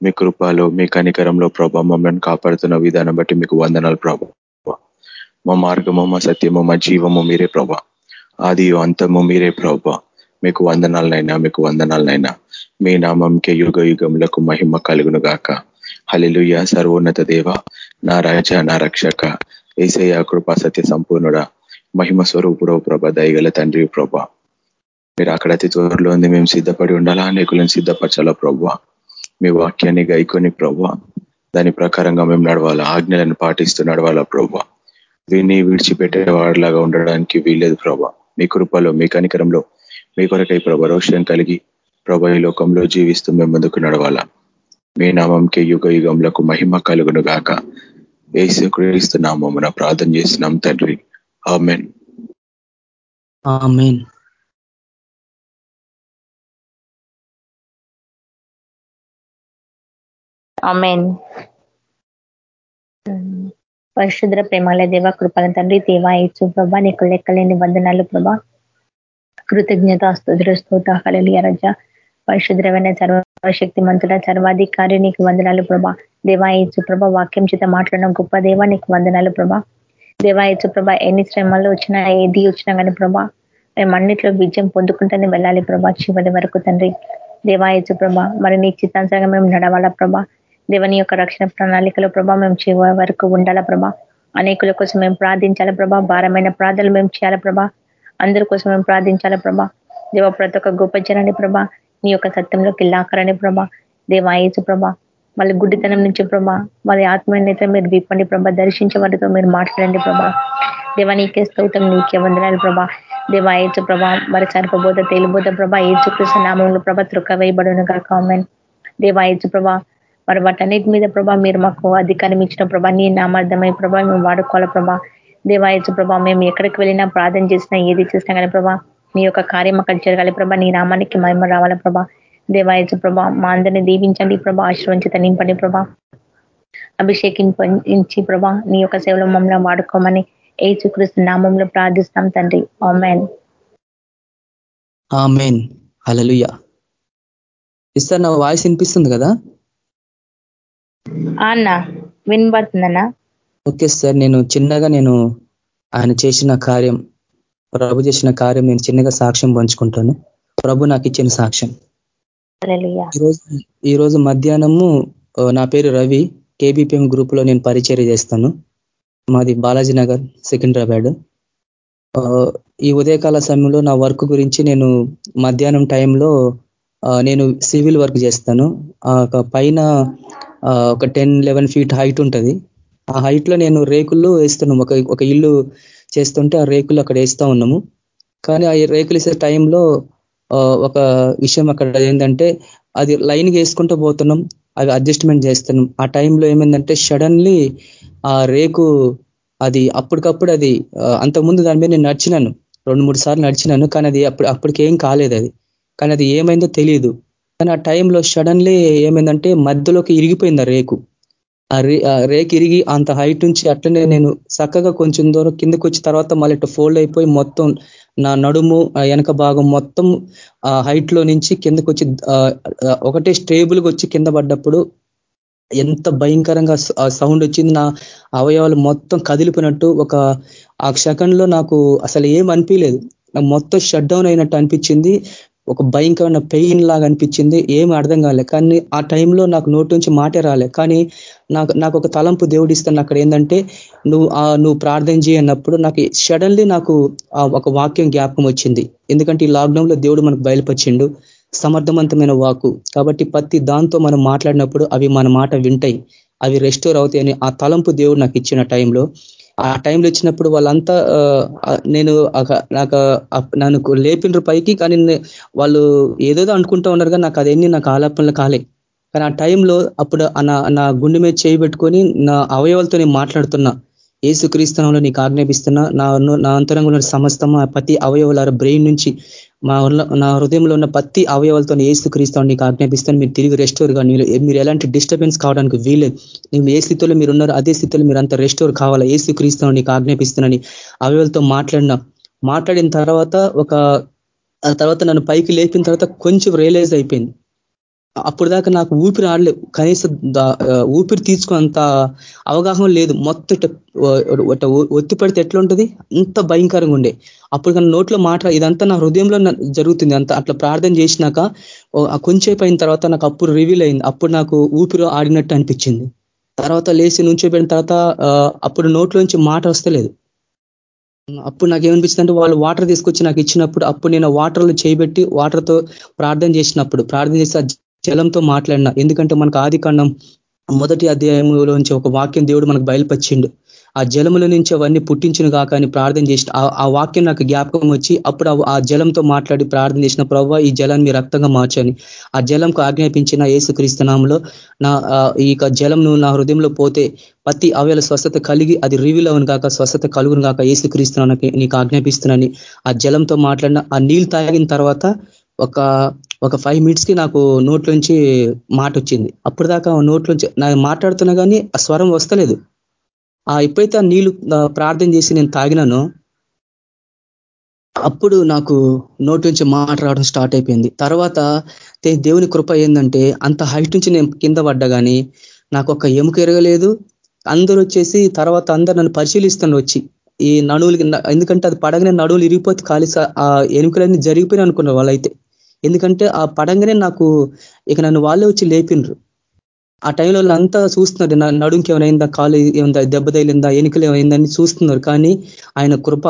మీ కృపలో మీ కనికరంలో ప్రభా మమ్మల్ని కాపాడుతున్న విధానం బట్టి మీకు వందనాలు ప్రభా. మా మార్గము మా సత్యము మా జీవము మీరే ప్రభా. ఆది అంతము మీరే ప్రభా. మీకు వందనాలనైనా మీకు వందనాలనైనా. మీ నామంకే యుగ యుగములకు మహిమ కలుగును గాక. హలిలుయ సర్వోన్నత దేవ నా రాజ నా రక్షక ఏసయ కృపా సత్య సంపూర్ణుడా. మహిమ స్వరూపుడో ప్రభ దయగల తండ్రి ప్రభ. మీరు అక్కడ అతి త్వరలో ఉంది మేము సిద్ధపడి ఉండాలా? అనేకులను సిద్ధపరచాలా ప్రభు? మీ వాక్యాన్ని గైకొని ప్రభు దాని ప్రకారంగా మేము నడవాలా. ఆజ్ఞలను పాటిస్తూ నడవాలా ప్రభు విని విడిచిపెట్టే వాడిలాగా ఉండడానికి వీలేదు ప్రభా మీ కృపలో మీ కనికరంలో మీ కొరకై ప్రభ రోషం కలిగి ప్రభ ఈ లోకంలో జీవిస్తూ మేము ముందుకు నడవాలా. మీ నామంకి యుగ యుగంలకు మహిమ కలుగును గాక. ఏసు క్రీస్తు నామమున ప్రార్థన చేస్తున్నాం తండ్రి. ఆమెన్.
ఆమెన్.
పరిశుద్ర ప్రేమాల దేవ కృపల తండ్రి దేవా ఇచ్చు ప్రభా నీకు లెక్కలేని వందనాలు ప్రభా. కృతజ్ఞత స్తుతుల స్తోత రజ. పరిశుద్రమైన సర్వశక్తి మంతుల సర్వాధికారి నీకు వందనాలు ప్రభా. దేవాయచు ప్రభ వాక్యం చేత మాట్లాడిన గొప్ప దేవా నీకు వందనాలు ప్రభా. దేవాయచు ప్రభ ఎన్ని శ్రమలు వచ్చినా ఏది వచ్చినా కానీ ప్రభా మేము అన్నిట్లో విజయం పొందుకుంటూనే వెళ్ళాలి ప్రభా చివరి వరకు తండ్రి. దేవాయచు ప్రభ మరి నీ చిత్తాంతరంగా మేము నడవాలా ప్రభా. దేవుని యొక్క రక్షణ ప్రణాళికలో ప్రభా మేము చివరి వరకు ఉండాలా ప్రభా? అనేకుల కోసం మేము ప్రార్థించాలా ప్రభా? భారమైన ప్రార్థనలు మేము చేయాలా ప్రభా? అందరి కోసం మేము ప్రార్థించాలా ప్రభా? దేవ ప్రతి ఒక్క గొప్ప జనాన్ని ప్రభా నీ యొక్క సత్యంలోకి లాకరని ప్రభా దేవాయేసు ప్రభా వాళ్ళ గుడ్డితనం నుంచి ప్రభా వాళ్ళ ఆత్మీయత మీరు విప్పండి ప్రభా దర్శించే వారితో మీరు మాట్లాడండి ప్రభా. దేవ నీకే స్తౌతం నీకే వందనాలు ప్రభా. దేవా ఏచు ప్రభా మరి సర్పబోధ తేలిబోధ ప్రభా ఏచు కృష్ణ నామంలో ప్రభా త్రుక్క వేయబడును కామెంట్ దేవా ఏచు ప్రభా మరి వాటన్నిటి మీద ప్రభా మీరు మాకు అధికారం ఇచ్చిన ప్రభా నీ నామార్థమై ప్రభా మేము వాడుకోవాల ప్రభా. దేవాయచు ప్రభా మేము ఎక్కడికి వెళ్ళినా ప్రార్థన చేసినా ఏది చేసినా కానీ ప్రభా మీ యొక్క కార్యం అక్కడ జరగాలి ప్రభా నీ నామానికి మహిమ రావాల ప్రభా. దేవాయచు ప్రభా మా అందరినీ దీవించండి ప్రభా ఆశ్రవంచిత నింపండి ప్రభా. అభిషేకించి ప్రభా నీ యొక్క సేవలో మమ్మల్ని వాడుకోమని ఏచుక్రీస్తు నామంలో ప్రార్థిస్తాం తండ్రి. ఆమెన్.
ఆమెన్. హలలుయ ఇస్తారు నా వాయిస్ వినిపిస్తుంది కదా?
అన్న వినబడుతుందన్నా?
ఓకే సార్ నేను చిన్నగా నేను ఆయన చేసిన కార్యం ప్రభు చేసిన కార్యం నేను చిన్నగా సాక్ష్యం పంచుకుంటాను. ప్రభు నాకు ఇచ్చిన సాక్ష్యం. ఈరోజు ఈరోజు మధ్యాహ్నము నా పేరు రవి. కేబిపిఎం గ్రూప్లో నేను పరిచర్య చేస్తాను. మాది బాలాజీ నగర్ సికింద్రాబాద్ ఈ ఉదయకాల సమయంలో నా వర్క్ గురించి నేను మధ్యాహ్నం టైంలో నేను సివిల్ వర్క్ చేస్తాను. పైన ఒక టెన్ లెవెన్ ఫీట్ హైట్ ఉంటుంది. ఆ హైట్లో నేను రేకుల్లో వేస్తున్నాం. ఒక ఒక ఇల్లు చేస్తుంటే ఆ రేకులు అక్కడ వేస్తూ ఉన్నాము. కానీ ఆ రేకులు వేసే టైంలో ఒక విషయం అక్కడ ఏంటంటే అది లైన్ వేసుకుంటూ పోతున్నాం. అవి అడ్జస్ట్మెంట్ చేస్తున్నాం. ఆ టైంలో ఏమైందంటే సడన్లీ ఆ రేకు అది అప్పటికప్పుడు అది అంతకుముందు దాని మీద నేను నడిచినాను. రెండు మూడు సార్లు నడిచినాను. కానీ అది అప్పుడు అప్పటికేం కాలేదు అది. కానీ అది ఏమైందో తెలియదు కానీ ఆ టైంలో సడన్లీ ఏమైందంటే మధ్యలోకి ఇరిగిపోయింది ఆ రేకు. ఆ రేకు ఇరిగి అంత హైట్ నుంచి అట్లనే నేను చక్కగా కొంచెం దూరం కిందకు వచ్చిన తర్వాత మళ్ళీ ఫోల్డ్ అయిపోయి మొత్తం నా నడుము వెనక భాగం మొత్తం ఆ హైట్లో నుంచి కిందకు వచ్చి ఒకటే స్టేబుల్గా వచ్చి కింద పడ్డప్పుడు ఎంత భయంకరంగా సౌండ్ వచ్చింది నా అవయవాలు మొత్తం కదిలిపోయినట్టు ఒక ఆ సెకండ్లో నాకు అసలు ఏం అనిపించలేదు మొత్తం షట్ డౌన్ అయినట్టు అనిపించింది. ఒక భయంకరమైన పెయిన్ లాగా అనిపించింది. ఏం అర్థం కాలే. కానీ ఆ టైంలో నాకు నోటి నుంచి మాటే రాలే. కానీ నాకు నాకు ఒక తలంపు దేవుడిస్తాను అక్కడ ఏంటంటే నువ్వు నువ్వు ప్రార్థన చేయన్నప్పుడు నాకు సడన్లీ నాకు ఒక వాక్యం జ్ఞాపకం వచ్చింది. ఎందుకంటే ఈ లాక్డౌన్లో దేవుడు మనకు బయలుపరిచిండు. సమర్థవంతమైన వాకు కాబట్టి ప్రతి దాంతో మనం మాట్లాడినప్పుడు అవి మన మాట వింటాయి. అవి రెస్టోర్ అవుతాయని ఆ తలంపు దేవుడు నాకు ఇచ్చిన టైంలో ఆ టైంలో ఇచ్చినప్పుడు వాళ్ళంతా నేను నాకు నన్ను లేపినరు పైకి కానీ వాళ్ళు ఏదేదో అనుకుంటూ ఉన్నారు కానీ నాకు అదేంటి నాకు ఆలాపనలు కాలే. కానీ ఆ టైంలో అప్పుడు నా నా గుండె మీద చేయి పెట్టుకొని నా అవయవాలతో నేను మాట్లాడుతున్నా. ఏసు క్రీస్తునంలో నీకు ఆజ్ఞాపిస్తున్నా. నా నా అంతరంగంలో సమస్తమా ప్రతి అవయవాల బ్రెయిన్ నుంచి మా నా హృదయంలో ఉన్న ప్రతి అవయవాలతో ఏసు క్రీస్తాను నీకు ఆజ్ఞాపిస్తాను. మీరు తిరిగి రెస్టోర్ కానీ మీరు ఎలాంటి డిస్టర్బెన్స్ కావడానికి వీలేదు నేను ఏ స్థితిలో మీరు ఉన్నారు అదే స్థితిలో మీరు అంత రెస్టోర్ కావాలా? ఏసు క్రీస్తాను నీకు ఆజ్ఞాపిస్తున్నాను అవయవాలతో మాట్లాడిన మాట్లాడిన తర్వాత ఒక తర్వాత నన్ను పైకి లేపిన తర్వాత కొంచెం రియలైజ్ అయిపోయింది. అప్పుడు దాకా నాకు ఊపిరి ఆడలేదు. కనీసం ఊపిరి తీసుకున్నంత అవగాహన లేదు. మొత్తం ఒత్తి పడితే ఎట్లా ఉంటుంది అంత భయంకరంగా ఉండే. అప్పుడు కానీ నోట్లో మాట ఇదంతా నా హృదయంలో జరుగుతుంది. అంత అట్లా ప్రార్థన చేసినాక కొంచెంసేపు అయిన తర్వాత నాకు అప్పుడు రివీల్ అయింది. అప్పుడు నాకు ఊపిరి ఆడినట్టు అనిపించింది. తర్వాత లేచి నుంచోబెట్టిన తర్వాత అప్పుడు నోట్లోంచి మాట వస్తలేదు. అప్పుడు నాకు ఏమనిపించింది అంటే వాళ్ళు వాటర్ తీసుకొచ్చి నాకు ఇచ్చినప్పుడు అప్పుడు నేను వాటర్లు చేయబెట్టి వాటర్తో ప్రార్థన చేసినప్పుడు ప్రార్థన చేసి జలంతో మాట్లాడినా. ఎందుకంటే మనకు ఆది మొదటి మొదటి అధ్యాయంలోంచి ఒక వాక్యం దేవుడు మనకు బయలుపరిచిండు. ఆ జలముల నుంచి అవన్నీ పుట్టించిన కాక అని ప్రార్థన చేసిన ఆ వాక్యం నాకు జ్ఞాపకం వచ్చి అప్పుడు ఆ జలంతో మాట్లాడి ప్రార్థన చేసిన ప్రవ్వ ఈ జలాన్ని రక్తంగా మార్చని ఆ జలంకు ఆజ్ఞాపించిన ఏసుక్రీస్తునామంలో నా ఈ జలంను నా హృదయంలో పోతే ప్రతి అవయల స్వస్థత కలిగి అది రివీల్ అవును కాక స్వస్థత కలుగును కాక ఏసుక్రీస్తున్నానికి నీకు ఆజ్ఞాపిస్తున్నాని ఆ జలంతో మాట్లాడిన ఆ నీళ్ళు తాగిన తర్వాత ఒక ఒక ఫైవ్ మినిట్స్కి నాకు నోట్లోంచి మాట వచ్చింది అప్పుడు దాకా నోట్లోంచి నాకు మాట్లాడుతున్నా కానీ ఆ స్వరం వస్తలేదు. ఆ ఎప్పుడైతే ఆ నీళ్ళు ప్రార్థన చేసి నేను తాగినానో అప్పుడు నాకు నోటి నుంచి మాట రావడం స్టార్ట్ అయిపోయింది. తర్వాత దేవుని కృప ఏంటంటే అంత హైట్ నుంచి నేను కింద పడ్డా కానీ నాకు ఒక ఎముక ఎరగలేదు. అందరూ వచ్చేసి తర్వాత అందరు నన్ను పరిశీలిస్తాను వచ్చి. ఈ నడువులు ఎందుకంటే అది పడగానే నడువులు ఇరిగిపోతే ఖాళీ ఆ ఎముకలన్నీ జరిగిపోయినా అనుకున్నారు వాళ్ళైతే. ఎందుకంటే ఆ పడంగానే నాకు ఇక నన్ను వాళ్ళే వచ్చి లేపినరు ఆ టైంలో అంతా చూస్తున్నారు. నా నడుంకి ఏమైనా కాలు ఏమైందా దెబ్బ తగిలిందా ఎన్నికలు ఏమైందని చూస్తున్నారు. కానీ ఆయన కృప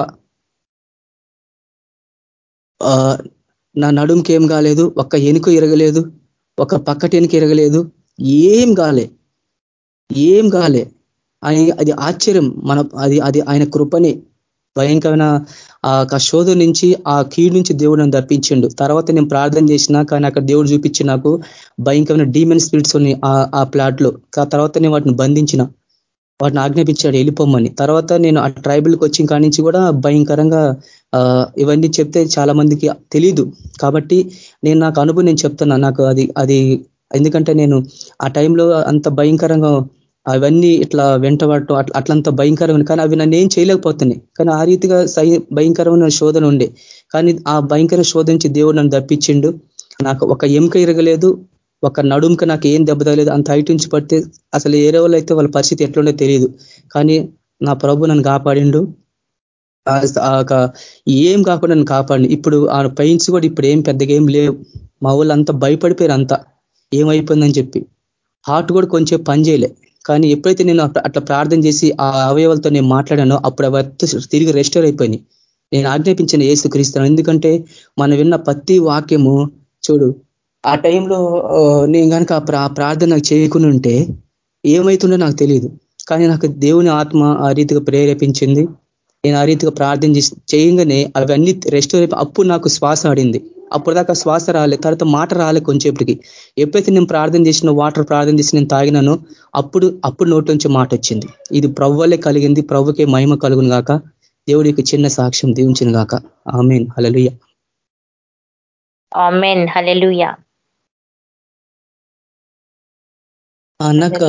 నా నడుంకి ఏం కాలేదు. ఒక్క ఎనుక ఇరగలేదు. ఒక పక్కటి ఎనుక ఇరగలేదు. ఏం కాలే. ఏం కాలే. అది ఆశ్చర్యం. మన అది అది ఆయన కృపనే. భయంకరమైన ఆ యొక్క శోధ నుంచి ఆ కీడు నుంచి దేవుడు నన్ను తప్పించిండు తర్వాత నేను ప్రార్థన చేసిన కానీ అక్కడ దేవుడు చూపించి నాకు భయంకరమైన డీమెన్ స్పిరిట్స్ ఉన్నాయి ఆ ప్లాట్లో. తర్వాత నేను వాటిని బంధించిన. వాటిని ఆజ్ఞాపించాడు వెళ్ళిపోమని. తర్వాత నేను ఆ ట్రైబల్కి వచ్చిన కాడి నుంచి కూడా భయంకరంగా ఇవన్నీ చెప్తే చాలా మందికి తెలీదు. కాబట్టి నేను నాకు అనుభవం నేను చెప్తున్నా. నాకు అది అది ఎందుకంటే నేను ఆ టైంలో అంత భయంకరంగా అవన్నీ ఇట్లా వెంటబడటం అట్లా అట్లంత భయంకరమైన కానీ అవి నన్ను ఏం చేయలేకపోతున్నాయి. కానీ ఆ రీతిగా భయంకరమైన శోధన ఉండే. కానీ ఆ భయంకర శోధ నుంచి దేవుడు నన్ను తప్పించిండు నాకు ఒక ఎముక ఇరగలేదు ఒక నడుముక నాకు ఏం దెబ్బతలేదు అంత హైట్ నుంచి పడితే అసలు ఏ వాళ్ళు అయితే వాళ్ళ పరిస్థితి ఎట్లుండే తెలియదు. కానీ నా ప్రభు నన్ను కాపాడిండు. ఏం కాకుండా నన్ను కాపాడి ఇప్పుడు ఆ పెయిన్స్ కూడా ఇప్పుడు ఏం పెద్దగా ఏం లేవు. మా వాళ్ళు అంతా భయపడిపోయారు అంతా. ఏమైపోయిందని చెప్పి. హార్ట్ కూడా కొంచెం పని చేయలే. కానీ ఎప్పుడైతే నేను అట్లా ప్రార్థన చేసి ఆ అవయవాలతో నేను మాట్లాడానో అప్పుడు అవి తిరిగి రెస్టోర్ అయిపోయినాయి. నేను ఆజ్ఞాపించిన ఏసు క్రీస్తాను ఎందుకంటే మనం విన్న ప్రతి వాక్యము చూడు ఆ టైంలో నేను కనుక ప్రార్థన చేయకుండా ఉంటే ఏమవుతుందో నాకు తెలియదు కానీ నాకు దేవుని ఆత్మ ఆ రీతిగా ప్రేరేపించింది. నేను ఆ రీతిగా ప్రార్థన చేయంగానే అవన్నీ రెస్టోర్ అప్పుడు నాకు శ్వాస ఆడింది. అప్పుడు దాకా శ్వాస రాలే తర్వాత మాట రాలే కొంచెంసేపటికి. ఎప్పుడైతే నేను ప్రార్థన చేసిన వాటర్ ప్రార్థన చేసి నేను తాగినానో అప్పుడు అప్పుడు నోటి నుంచి మాట వచ్చింది. ఇది ప్రవ్వలే కలిగింది ప్రవ్వకే మహిమ కలుగును గాక. దేవుడికి చిన్న సాక్ష్యం దీవించిన గాక. ఆమెన్. హలలుయ నాకు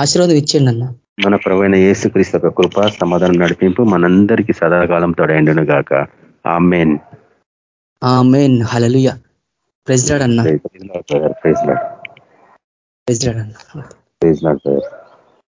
ఆశీర్వాదం ఇచ్చేయండి అన్న.
మన ప్రవైన యేసుక్రీస్తు యొక్క కృప సమాధానం నడిపింపు మనందరికీ సదాకాలం తొడైండును గాక ఆమెన్.
ఆమెన్ హలలుయ ప్రెసిడెంట్ అన్న.
లాడ్
ప్రెసిడెంట్ అన్న.